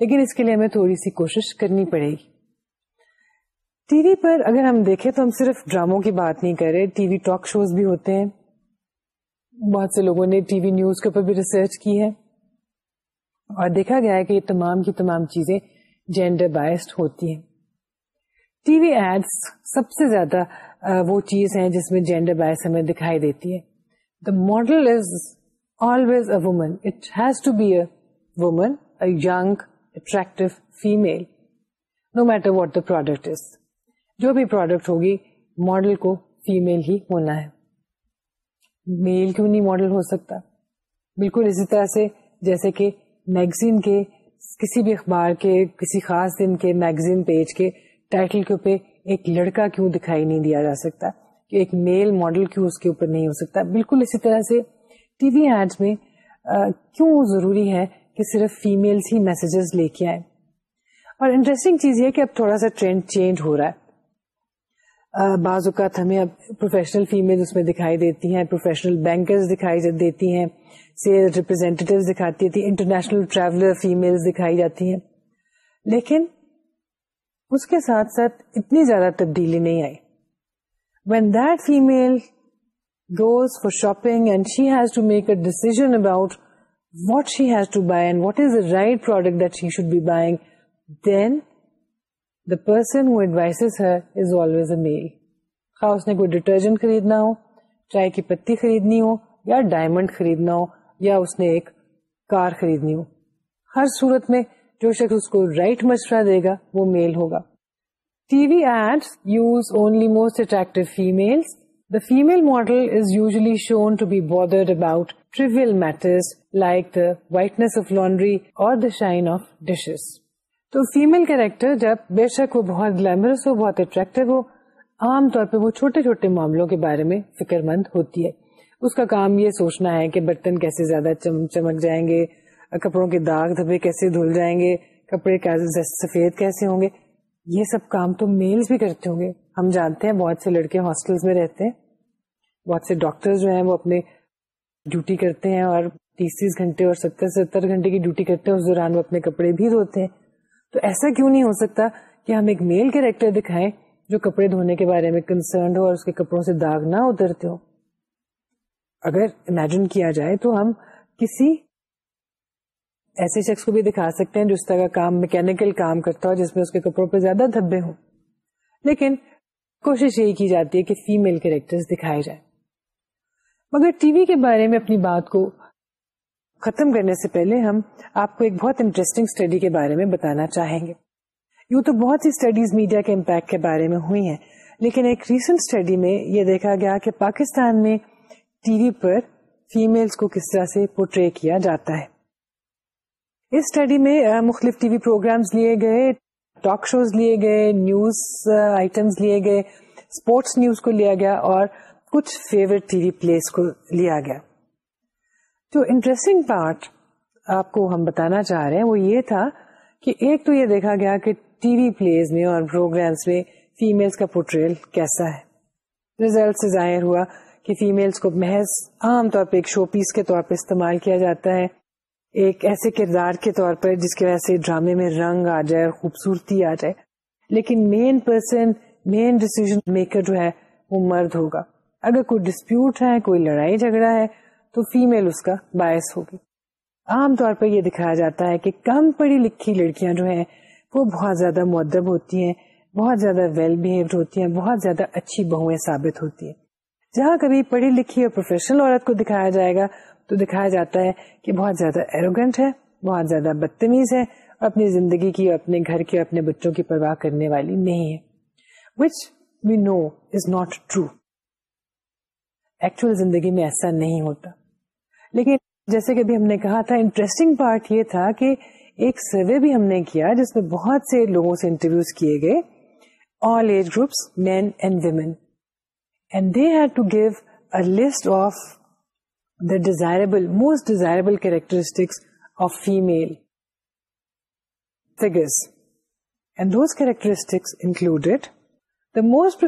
لیکن اس کے لیے ہمیں تھوڑی سی کوشش کرنی پڑے گی ٹی وی پر اگر ہم دیکھیں تو ہم صرف ڈراموں کی بات نہیں کر رہے ٹی وی ٹاک شوز بھی ہوتے ہیں بہت سے لوگوں نے ٹی وی نیوز کے اوپر بھی ریسرچ کی ہے اور دیکھا گیا ہے کہ یہ تمام کی تمام چیزیں جینڈر بائسڈ ہوتی ہیں ٹی وی ایڈس سب سے زیادہ وہ چیز ہے جس میں جینڈر بائس ہمیں دکھائی دیتی ہے the the model is is always a a a woman woman it has to be young attractive female no matter what product جو بھی پروڈکٹ ہوگی ماڈل کو فیمل ہی ہونا ہے میل کیوں نہیں ماڈل ہو سکتا بالکل اسی طرح سے جیسے کہ میگزین کے کسی بھی اخبار کے کسی خاص دن کے میگزین پیج کے ٹائٹل کے اوپر ایک لڑکا کیوں دکھائی نہیں دیا جا سکتا کہ ایک میل ماڈل کیوں اس کے اوپر نہیں ہو سکتا بالکل اسی طرح سے ٹی وی ایڈ میں آ, کیوں ضروری ہے کہ صرف فیمل اور انٹرسٹنگ چیز یہ کہ اب تھوڑا سا ٹرینڈ چینج ہو رہا ہے بعض اوقات ہمیں اب پروفیشنل فیمل اس میں دکھائی دیتی ہیں پروفیشنل بینکرز دکھائی دیتی ہیں سیل ریپرزینٹیو دکھاتی تھی انٹرنیشنل ٹریولر فیمل دکھائی جاتی ہیں لیکن اس کے ساتھ ساتھ اتنی زیادہ تبدیلی نہیں آئی when right product a male نے کوئی ڈیٹرجنٹ خریدنا ہو چائے کی پتی خریدنی ہو یا ڈائمنڈ خریدنا ہو یا اس نے ایک کار خریدنی ہو ہر صورت میں جو شخص اس کو رائٹ right مشورہ دے گا وہ میل ہوگا TV ad uses only most attractive female the female model is usually shown to be bothered about matters like the whiteness of laundry اور دا شائن آف ڈشز تو فیمل کیریکٹر جب بے شک وہ بہت گلیمرس ہو بہت attractive ہو عام طور پہ وہ چھوٹے چھوٹے معاملوں کے بارے میں فکر مند ہوتی ہے اس کا کام یہ سوچنا ہے کہ برتن کیسے زیادہ چمک جائیں گے کپڑوں کے داغ دھبے کیسے دھل جائیں گے کپڑے سفید کیسے ہوں گے یہ سب کام تو میلز بھی کرتے ہوں گے ہم جانتے ہیں بہت سے لڑکے ہاسٹلس میں رہتے ہیں بہت سے ڈاکٹر جو ہیں وہ اپنے ڈیوٹی کرتے ہیں اور تیس تیس گھنٹے اور ستر ستر گھنٹے کی ڈیوٹی کرتے ہیں اس دوران وہ اپنے کپڑے بھی دھوتے ہیں تو ایسا کیوں نہیں ہو سکتا کہ ہم ایک میل کیریکٹر دکھائیں جو کپڑے دھونے کے بارے میں کنسرنڈ ہو اور اس کے کپڑوں سے داغ نہ اترتے ہو اگر امیجن کیا جائے تو ہم کسی ایسے شخص کو بھی دکھا سکتے ہیں جو اس طرح کا کام میکینکل کام کرتا ہو جس میں اس کے کپڑوں پہ زیادہ دھبے ہوں لیکن کوشش یہی کی جاتی ہے کہ فیمل کیریکٹر دکھائے جائیں مگر ٹی وی کے بارے میں اپنی بات کو ختم کرنے سے پہلے ہم آپ کو ایک بہت انٹرسٹنگ اسٹڈی کے بارے میں بتانا چاہیں گے یوں تو بہت سی اسٹڈیز میڈیا کے امپیکٹ کے بارے میں ہوئی ہیں لیکن ایک ریسنٹ اسٹڈی میں یہ دیکھا گیا کہ پاکستان میں ٹی وی پر فیمل کو کس طرح سے پورٹری کیا جاتا ہے اس اسٹڈی میں مختلف ٹی وی پروگرامز لیے گئے ٹاک شوز لیے گئے نیوز آئٹمس لیے گئے اسپورٹس نیوز کو لیا گیا اور کچھ فیورٹ ٹی وی پلیس کو لیا گیا جو انٹرسٹنگ پارٹ آپ کو ہم بتانا چاہ رہے ہیں وہ یہ تھا کہ ایک تو یہ دیکھا گیا کہ ٹی وی پلیز میں اور پروگرامس میں فیملس کا پورٹریل کیسا ہے ریزلٹ سے ظاہر ہوا کہ فیملس کو محض عام طور پہ ایک شو پیس کے طور پہ استعمال کیا جاتا ہے ایک ایسے کردار کے طور پر جس کی وجہ سے ڈرامے میں رنگ آ جائے اور خوبصورتی آ جائے لیکن main person main decision maker جو ہے وہ مرد ہوگا اگر کوئی ڈسپیوٹ ہے کوئی لڑائی جھگڑا ہے تو فیمل اس کا باعث ہوگی عام طور پر یہ دکھایا جاتا ہے کہ کم پڑھی لکھی لڑکیاں جو ہیں وہ بہت زیادہ معدب ہوتی ہیں بہت زیادہ ویل بہیوڈ ہوتی ہیں بہت زیادہ اچھی بہویں ثابت ہوتی ہیں جہاں کبھی پڑھی لکھی اور پروفیشنل عورت کو دکھایا جائے گا تو دکھایا جاتا ہے کہ بہت زیادہ ایروگنٹ ہے بہت زیادہ بدتمیز ہے اور اپنی زندگی کی اپنے گھر کے اپنے بچوں کی پرواہ کرنے والی نہیں ہے which we know is not true actual زندگی میں ایسا نہیں ہوتا لیکن جیسے کہ ابھی ہم نے کہا تھا انٹرسٹنگ پارٹ یہ تھا کہ ایک سروے بھی ہم نے کیا جس میں بہت سے لوگوں سے انٹرویوز کیے گئے all age groups men and women and they had to give a of desirable most desirable characteristics of female figures and those characteristics included the most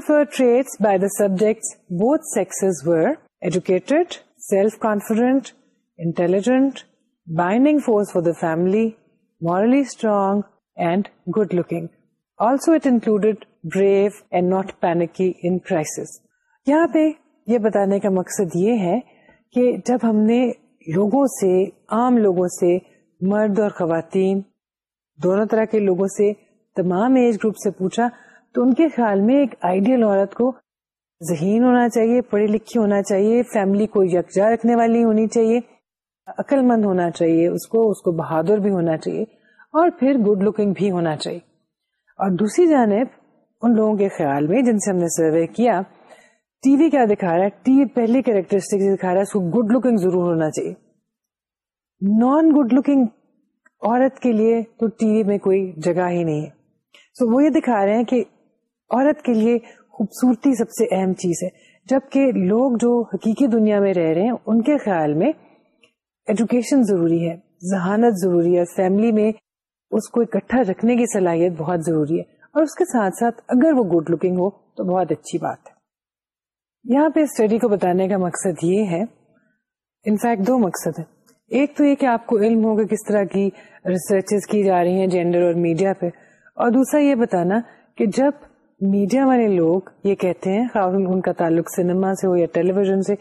by the subject both sex were educated self confident intelligent binding force for the family morally strong and good looking also it included brief and not panicky in crisis یہاں پہ یہ بتانے کا مقصد یہ ہے کہ جب ہم نے لوگوں سے عام لوگوں سے مرد اور خواتین دونوں طرح کے لوگوں سے تمام ایج گروپ سے پوچھا تو ان کے خیال میں ایک آئیڈیل عورت کو ذہین ہونا چاہیے پڑھی لکھی ہونا چاہیے فیملی کو یکجا رکھنے والی ہونی چاہیے عقل مند ہونا چاہیے اس کو اس کو بہادر بھی ہونا چاہیے اور پھر گڈ لکنگ بھی ہونا چاہیے اور دوسری جانب ان لوگوں کے خیال میں جن سے ہم نے سروے کیا ٹی وی کیا دکھا رہا ہے ٹی وی پہلی کیریکٹرسٹک دکھا رہا ہے اس کو گڈ لکنگ ضرور ہونا چاہیے نان گڈ لکنگ عورت کے لیے تو ٹی وی میں کوئی جگہ ہی نہیں ہے سو so, وہ یہ دکھا رہے ہیں کہ عورت کے لیے خوبصورتی سب سے اہم چیز ہے جبکہ لوگ جو حقیقی دنیا میں رہ رہے ہیں ان کے خیال میں ایجوکیشن ضروری ہے ذہانت ضروری ہے فیملی میں اس کو اکٹھا رکھنے کی صلاحیت بہت ضروری ہے اور اس کے ساتھ ساتھ اگر وہ گڈ لکنگ ہو تو بہت اچھی بات ہے یہاں پہ اسٹڈی کو بتانے کا مقصد یہ ہے انفیکٹ دو مقصد ہے ایک تو یہ کہ آپ کو علم ہوگا کس طرح کی ریسرچ کی جا رہی ہیں جینڈر اور میڈیا پہ اور دوسرا یہ بتانا کہ جب میڈیا والے لوگ یہ کہتے ہیں خاص ان کا تعلق سنیما سے ہو یا ٹیلی ویژن سے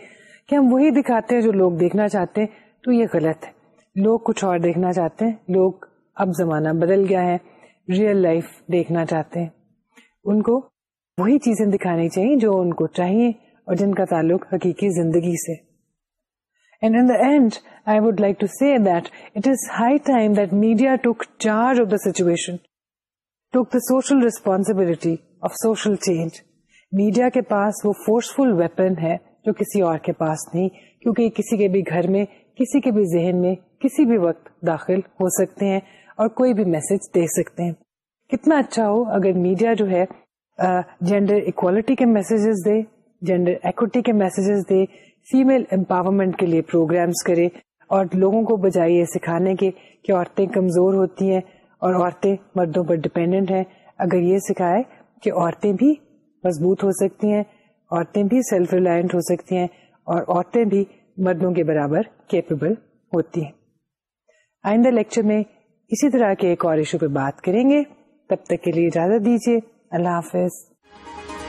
کہ ہم وہی دکھاتے ہیں جو لوگ دیکھنا چاہتے ہیں تو یہ غلط ہے لوگ کچھ اور دیکھنا چاہتے ہیں لوگ اب زمانہ بدل گیا ہے ریئل لائف دیکھنا چاہتے ہیں ان کو وہی چیزیں دکھانی چاہیے جو ان کو چاہیے جن کا تعلق حقیقی زندگی سے پاس وہ فورسفل ویپن ہے جو کسی اور کے پاس نہیں کیونکہ کسی کے بھی گھر میں کسی کے بھی ذہن میں کسی بھی وقت داخل ہو سکتے ہیں اور کوئی بھی میسج دے سکتے ہیں کتنا اچھا ہو اگر میڈیا جو ہے جینڈر اکوالٹی کے میسجز دے جینڈر ایکوٹی کے میسجز دے فیمل امپاورمنٹ کے لیے پروگرامز کرے اور لوگوں کو یہ سکھانے کے کہ عورتیں کمزور ہوتی ہیں اور عورتیں مردوں پر ڈپینڈنٹ ہیں اگر یہ سکھائے کہ عورتیں بھی مضبوط ہو سکتی ہیں عورتیں بھی سیلف ریلائنٹ ہو سکتی ہیں اور عورتیں بھی مردوں کے برابر کیپیبل ہوتی ہیں آئندہ لیکچر میں اسی طرح کے ایک اور ایشو پہ بات کریں گے تب تک کے لیے اجازت دیجیے اللہ حافظ